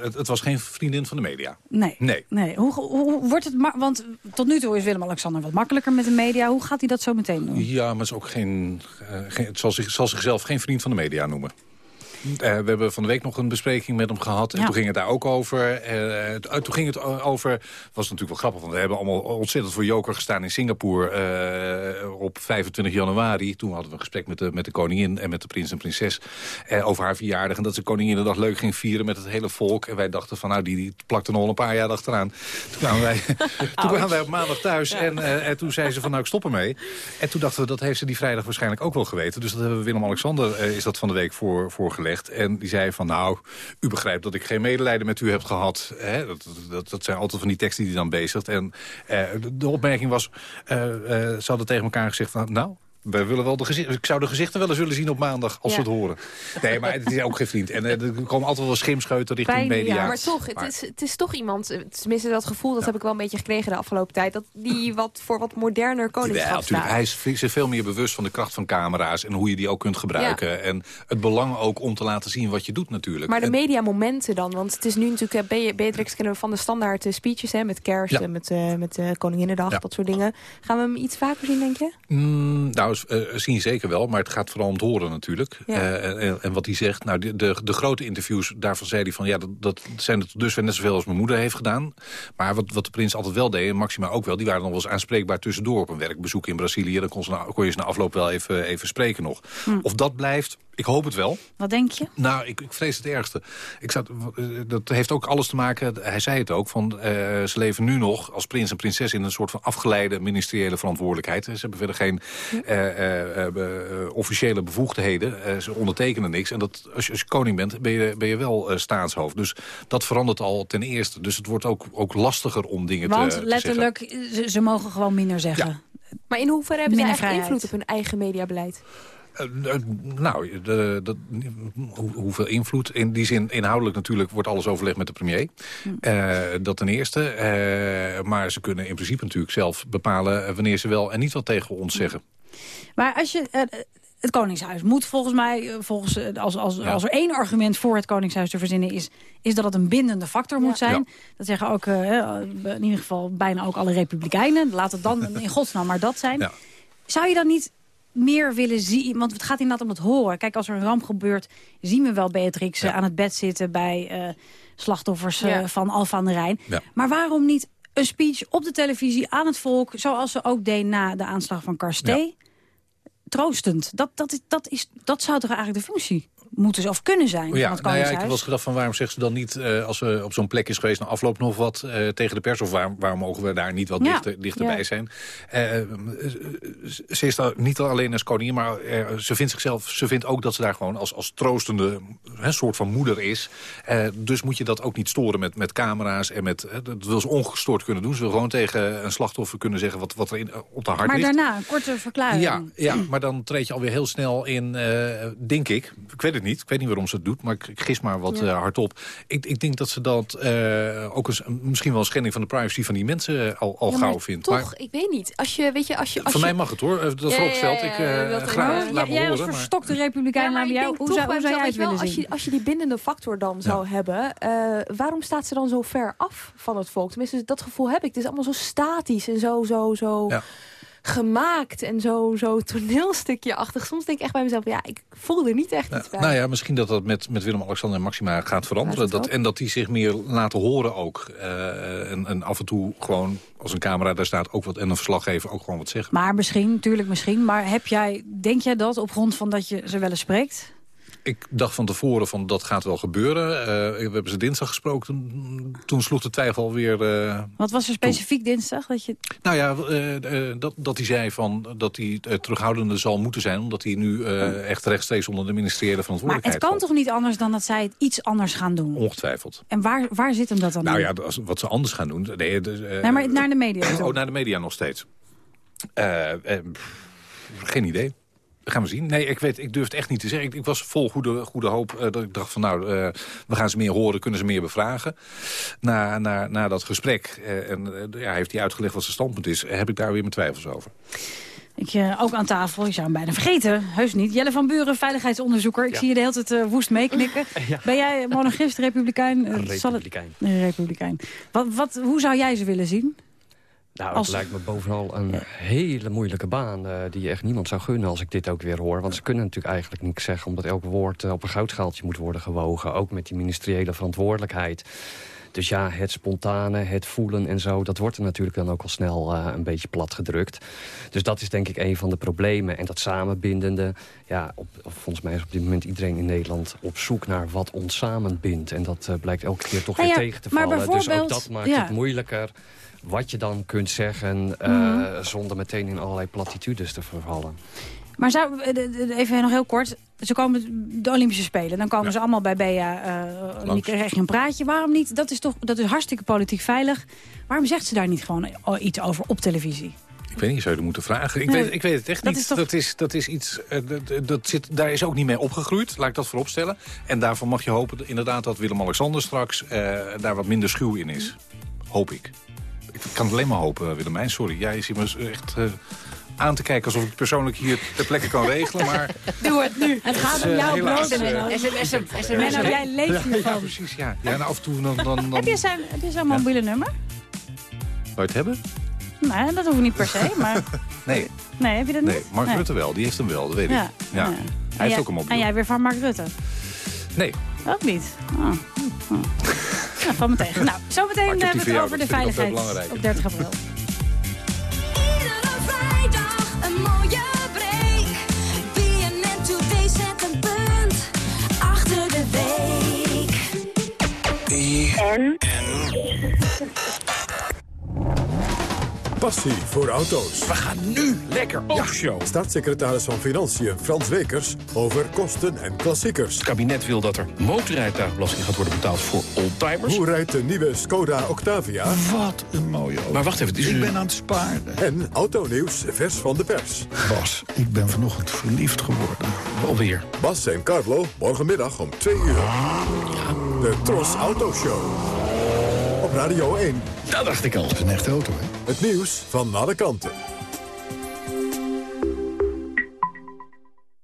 het, het was geen vriendin van de media. Nee. Nee. nee. Hoe, hoe wordt het... Want tot nu toe is Willem-Alexander wat makkelijker met de media. Hoe gaat hij dat zo meteen doen? Ja, maar het, is ook geen, geen, het zal, zich, zal zichzelf geen vriend van de media noemen. Eh, we hebben van de week nog een bespreking met hem gehad. En Ja. toen ging het daar ook over. Eh, t- toen ging het over... was natuurlijk wel grappig, want we hebben allemaal ontzettend voor joker gestaan in Singapore eh, op 25 januari. Toen hadden we een gesprek met de, met de koningin en met de prins en prinses eh, over haar verjaardag. En dat ze Koninginnedag leuk ging vieren met het hele volk. En wij dachten van, nou, die, die plakte nog een paar jaar achteraan. Toen kwamen wij, (laughs) toen kwamen wij op maandag thuis en, eh, en toen zei ze van, nou, ik stop ermee. En toen dachten we, dat heeft ze die vrijdag waarschijnlijk ook wel geweten. Dus dat hebben we Willem-Alexander, eh, is dat van de week voor, voorgelegd. En die zei van, nou, u begrijpt dat ik geen medelijden met u heb gehad. Hè? Dat, dat, dat zijn altijd van die teksten die hij dan bezigt. En eh, de, opmerking was, eh, eh, ze hadden tegen elkaar gezegd van, nou... Wij willen wel de gezichten, ik zou de gezichten wel eens willen zien op maandag als Ja. we het horen. Nee, maar het is ook geen vriend. En eh, er komen altijd wel schimscheuten richting media. Ja, maar toch, het is, het is toch iemand, eh, tenminste dat gevoel, dat heb ik wel een beetje gekregen de afgelopen tijd, dat die wat voor wat moderner Ja, koningschap natuurlijk. staat. Hij is zich veel meer bewust van de kracht van camera's... en hoe je die ook kunt gebruiken. En het belang ook om te laten zien wat je doet natuurlijk. Maar de En- mediamomenten dan, want het is nu natuurlijk, eh, Be- Beatrix kennen we van de standaard speeches, hè, met kerst Ja. en met, eh met Koninginnedag, Ja. dat soort dingen. Gaan we hem iets vaker zien, denk je? Mm, nou, s- eh, zien zeker wel, maar het gaat vooral om het horen natuurlijk. Ja. Eh, en, en wat hij zegt, nou, de, de, de grote interviews, daarvan zei hij van... ja, dat, dat zijn er tot dusver net zoveel als mijn moeder heeft gedaan. Maar wat, wat de prins altijd wel deed, en Maxima ook wel... die waren nog wel eens aanspreekbaar tussendoor op een werkbezoek in Brazilië. Dan kon, ze na- kon je ze na afloop wel even, even spreken nog. Hm. Of dat blijft, ik hoop het wel. Wat denk je? Nou, ik, ik vrees het ergste. Ik zat, eh, dat heeft ook alles te maken, hij zei het ook... van eh, ze leven nu nog als prins en prinses in een soort van afgeleide ministeriële verantwoordelijkheid. Ze hebben verder geen eh, eh, eh, eh, officiële bevoegdheden. Eh, ze ondertekenen niks. En dat, als, je, als je koning bent, ben je, ben je wel eh, staatshoofd. Dus dat verandert al ten eerste. Dus het wordt ook, ook lastiger om dingen te, Want te letterlijk, ze, ze mogen gewoon minder zeggen. Maar in hoeverre hebben ze Minder eigenlijk vrijheid. invloed op hun eigen mediabeleid? Eh, eh, nou, de, hoe- hoeveel invloed? In die zin, inhoudelijk natuurlijk wordt alles overlegd met de premier. Eh, dat ten eerste. Eh, maar ze kunnen in principe natuurlijk zelf bepalen... eh, wanneer ze wel en niet wat tegen ons zeggen. Maar als je... eh, het Koningshuis moet volgens mij, eh, volgens, eh, als, als, Ja. als er één argument voor het Koningshuis te verzinnen is, is dat het een bindende factor moet zijn. Ja. Dat zeggen ook eh, in ieder geval bijna ook alle republikeinen. Laat het dan (laughs) in godsnaam maar dat zijn. Ja. Zou je dan niet meer willen zien? Want het gaat inderdaad om het horen. Kijk, als er een ramp gebeurt, zien we wel Beatrix eh, aan het bed zitten bij eh, slachtoffers eh, van Alfa aan de Rijn. Ja. Maar waarom niet een speech op de televisie aan het volk, zoals ze ook deed na de aanslag van Karsté? Troostend. Dat, dat, is, dat, is, dat zou toch eigenlijk de functie moeten of kunnen zijn Ja, het nou ja, ik heb wel eens gedacht van waarom zegt ze dan niet... eh, als ze op zo'n plek is geweest na afloop nog wat eh, tegen de pers... of waar, waarom mogen we daar niet wat Ja. dichter, dichterbij Ja. zijn? Eh, ze is daar niet alleen als koningin, maar ze vindt zichzelf... ze vindt ook dat ze daar gewoon als, als troostende hè, soort van moeder is. Dus moet je dat ook niet storen met, met camera's. en met, Dat wil ze ongestoord kunnen doen. Ze wil gewoon tegen een slachtoffer kunnen zeggen wat, wat er in, op de hart maar ligt. daarna, een korte verklaring. Ja, ja, maar dan treed je alweer heel snel in, denk ik. Ik weet het niet. Ik weet niet waarom ze het doet, maar ik, ik gis maar wat Ja. eh, hardop. Ik, ik denk dat ze dat eh, ook eens, misschien wel een schending van de privacy van die mensen eh, al, al Ja, gauw vindt. Toch, Maar ik weet niet. Als je, weet je, als je, als van je... mij mag het hoor, dat is vooropgesteld. Ik graag, laat me Jij als verstokte republikein, maar jou, hoe zou, jij het willen zien? wel, als je, als je die bindende factor dan zou hebben... eh, waarom staat ze dan zo ver af van het volk? Tenminste, dat gevoel heb ik. Het is allemaal zo statisch en zo, zo, zo Ja. Gemaakt. En zo, zo toneelstukje-achtig. Soms denk ik echt bij mezelf, ja, ik voel er niet echt iets bij. Nou ja, misschien dat dat met, met Willem-Alexander en Maxima gaat veranderen. Dat, en dat die zich meer laten horen ook. Eh, en, en af en toe gewoon, als een camera daar staat, ook wat, en een verslaggever ook gewoon wat zeggen. Maar misschien, natuurlijk misschien. Maar heb jij, denk jij dat op grond van dat je ze wel eens spreekt? Ik dacht van tevoren van dat gaat wel gebeuren. Eh, we hebben ze dinsdag gesproken. Toen, toen sloeg de twijfel alweer... eh Wat was er specifiek dinsdag? Dat je... nou ja, eh, dat, dat hij zei van, dat hij terughoudende zal moeten zijn... omdat hij nu eh, echt rechtstreeks onder de ministeriële Maar verantwoordelijkheid het kan toch niet anders dan dat zij het iets anders gaan doen? Ongetwijfeld. En waar, waar zit hem dat dan Nou in? ja, als, wat ze anders gaan doen... Nee, dus, Nee, maar naar de media. Oh, naar de media nog steeds. Geen idee. Gaan we zien. Nee, ik, weet, ik durf het echt niet te zeggen. Ik, ik was vol goede, goede hoop eh, dat ik dacht van nou, eh, we gaan ze meer horen, kunnen ze meer bevragen. Na, na, na dat gesprek, eh, en ja, heeft hij uitgelegd wat zijn standpunt is, heb ik daar weer mijn twijfels over. Ik, ook aan tafel, ik zou hem bijna vergeten. Heus niet. Jelle van Buren, veiligheidsonderzoeker. Ik zie je de hele tijd woest meeknikken. (laughs) Ben jij monarchist, republikein? Zal het- Republikein. Een republikein. Wat, wat, hoe zou jij ze willen zien? Nou, Als- het lijkt me bovenal een hele moeilijke baan... eh, die je echt niemand zou gunnen als ik dit ook weer hoor. Want ze kunnen natuurlijk eigenlijk niks zeggen... omdat elk woord eh, op een goudschaaltje moet worden gewogen. Ook met die ministeriële verantwoordelijkheid. Dus ja, het spontane, het voelen en zo... dat wordt er natuurlijk dan ook al snel eh, een beetje plat gedrukt. Dus dat is denk ik een van de problemen. En dat samenbindende... ja, op, volgens mij is op dit moment iedereen in Nederland... op zoek naar wat ons samenbindt. En dat blijkt elke keer toch Nou weer tegen te vallen. Dus ook dat maakt ja. het moeilijker wat je dan kunt zeggen... eh, Mhm. zonder meteen in allerlei platitudes te vervallen. Maar zou, eh, even nog heel kort. Ze komen de Olympische Spelen. Dan komen ze allemaal bij Bea. eh dan Langs. krijg je een praatje. Waarom niet? Dat is toch dat is hartstikke politiek veilig. Waarom zegt ze daar niet gewoon iets over op televisie? Ik weet niet, zou je er moeten vragen. Ik, Nee, weet, ik weet het echt dat niet. is toch- Dat, is, dat is iets, dat, dat zit, daar is ook niet mee opgegroeid, laat ik dat vooropstellen. En daarvan mag je hopen inderdaad dat Willem-Alexander straks eh, daar wat minder schuw in is. Hoop ik. Ik kan het alleen maar hopen, Willemijn. Sorry, jij zit me echt eh, aan te kijken alsof ik persoonlijk hier ter plekke kan regelen. Maar (laughs) Doe het nu. Het gaat om eh, jouw brood. eh, Menno. jij leeft ja, hiervan. precies, ja. ja en af en toe dan... dan, dan Heb je zijn, heb je zijn mobiele nummer? Zou je het hebben? Nee, dat hoeft niet per se. (laughs) Maar Nee, nee, heb je dat nee. niet? Mark Nee. Rutte wel, die heeft hem wel, dat weet Ja. ik. Ja. Ja. Hij En heeft ook een mobiel. En jij weer van Mark Rutte? Nee, Ook niet. Oh. Oh. Nou, van me tegen. Nou, zometeen hebben we het jou, over de veiligheid op 30 april. Iedere vrijdag passie voor auto's. We gaan nu lekker offshow. Staatssecretaris van Financiën Frans Wekers over kosten en klassiekers. Het kabinet wil dat er motorrijtuigbelasting gaat worden betaald voor oldtimers. Hoe rijdt de nieuwe Skoda Octavia? Wat een mooie auto. Maar wacht even, het is Ik nu- ben aan het sparen. En autonieuws vers van de pers. Bas, ik ben vanochtend verliefd geworden. Alweer. Bas en Carlo, morgenmiddag om 2 uur. De Tros Autoshow. Op Radio 1. Dat dacht ik al. Dat is een echte auto, hè? Het nieuws van alle kanten.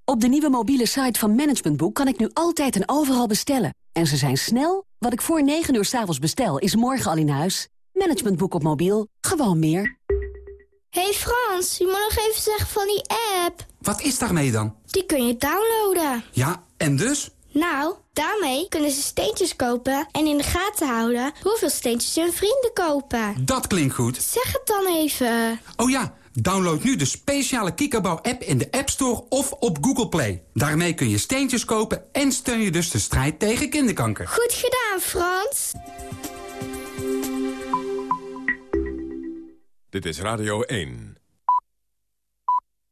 Op de nieuwe mobiele site van Management Boek kan ik nu altijd en overal bestellen. En ze zijn snel. Wat ik voor 9 uur 's avonds bestel, is morgen al in huis. Management Boek op mobiel. Gewoon meer. hey Frans, je moet nog even zeggen van die app. Wat is daarmee dan? Die kun je downloaden. Ja, en dus? Nou, daarmee kunnen ze steentjes kopen en in de gaten houden hoeveel steentjes hun vrienden kopen. Dat klinkt goed. Zeg het dan even. Oh ja, download nu de speciale Kikkerbouw-app in de App Store of op Google Play. Daarmee kun je steentjes kopen en steun je dus de strijd tegen kinderkanker. Goed gedaan, Frans. Dit is Radio 1.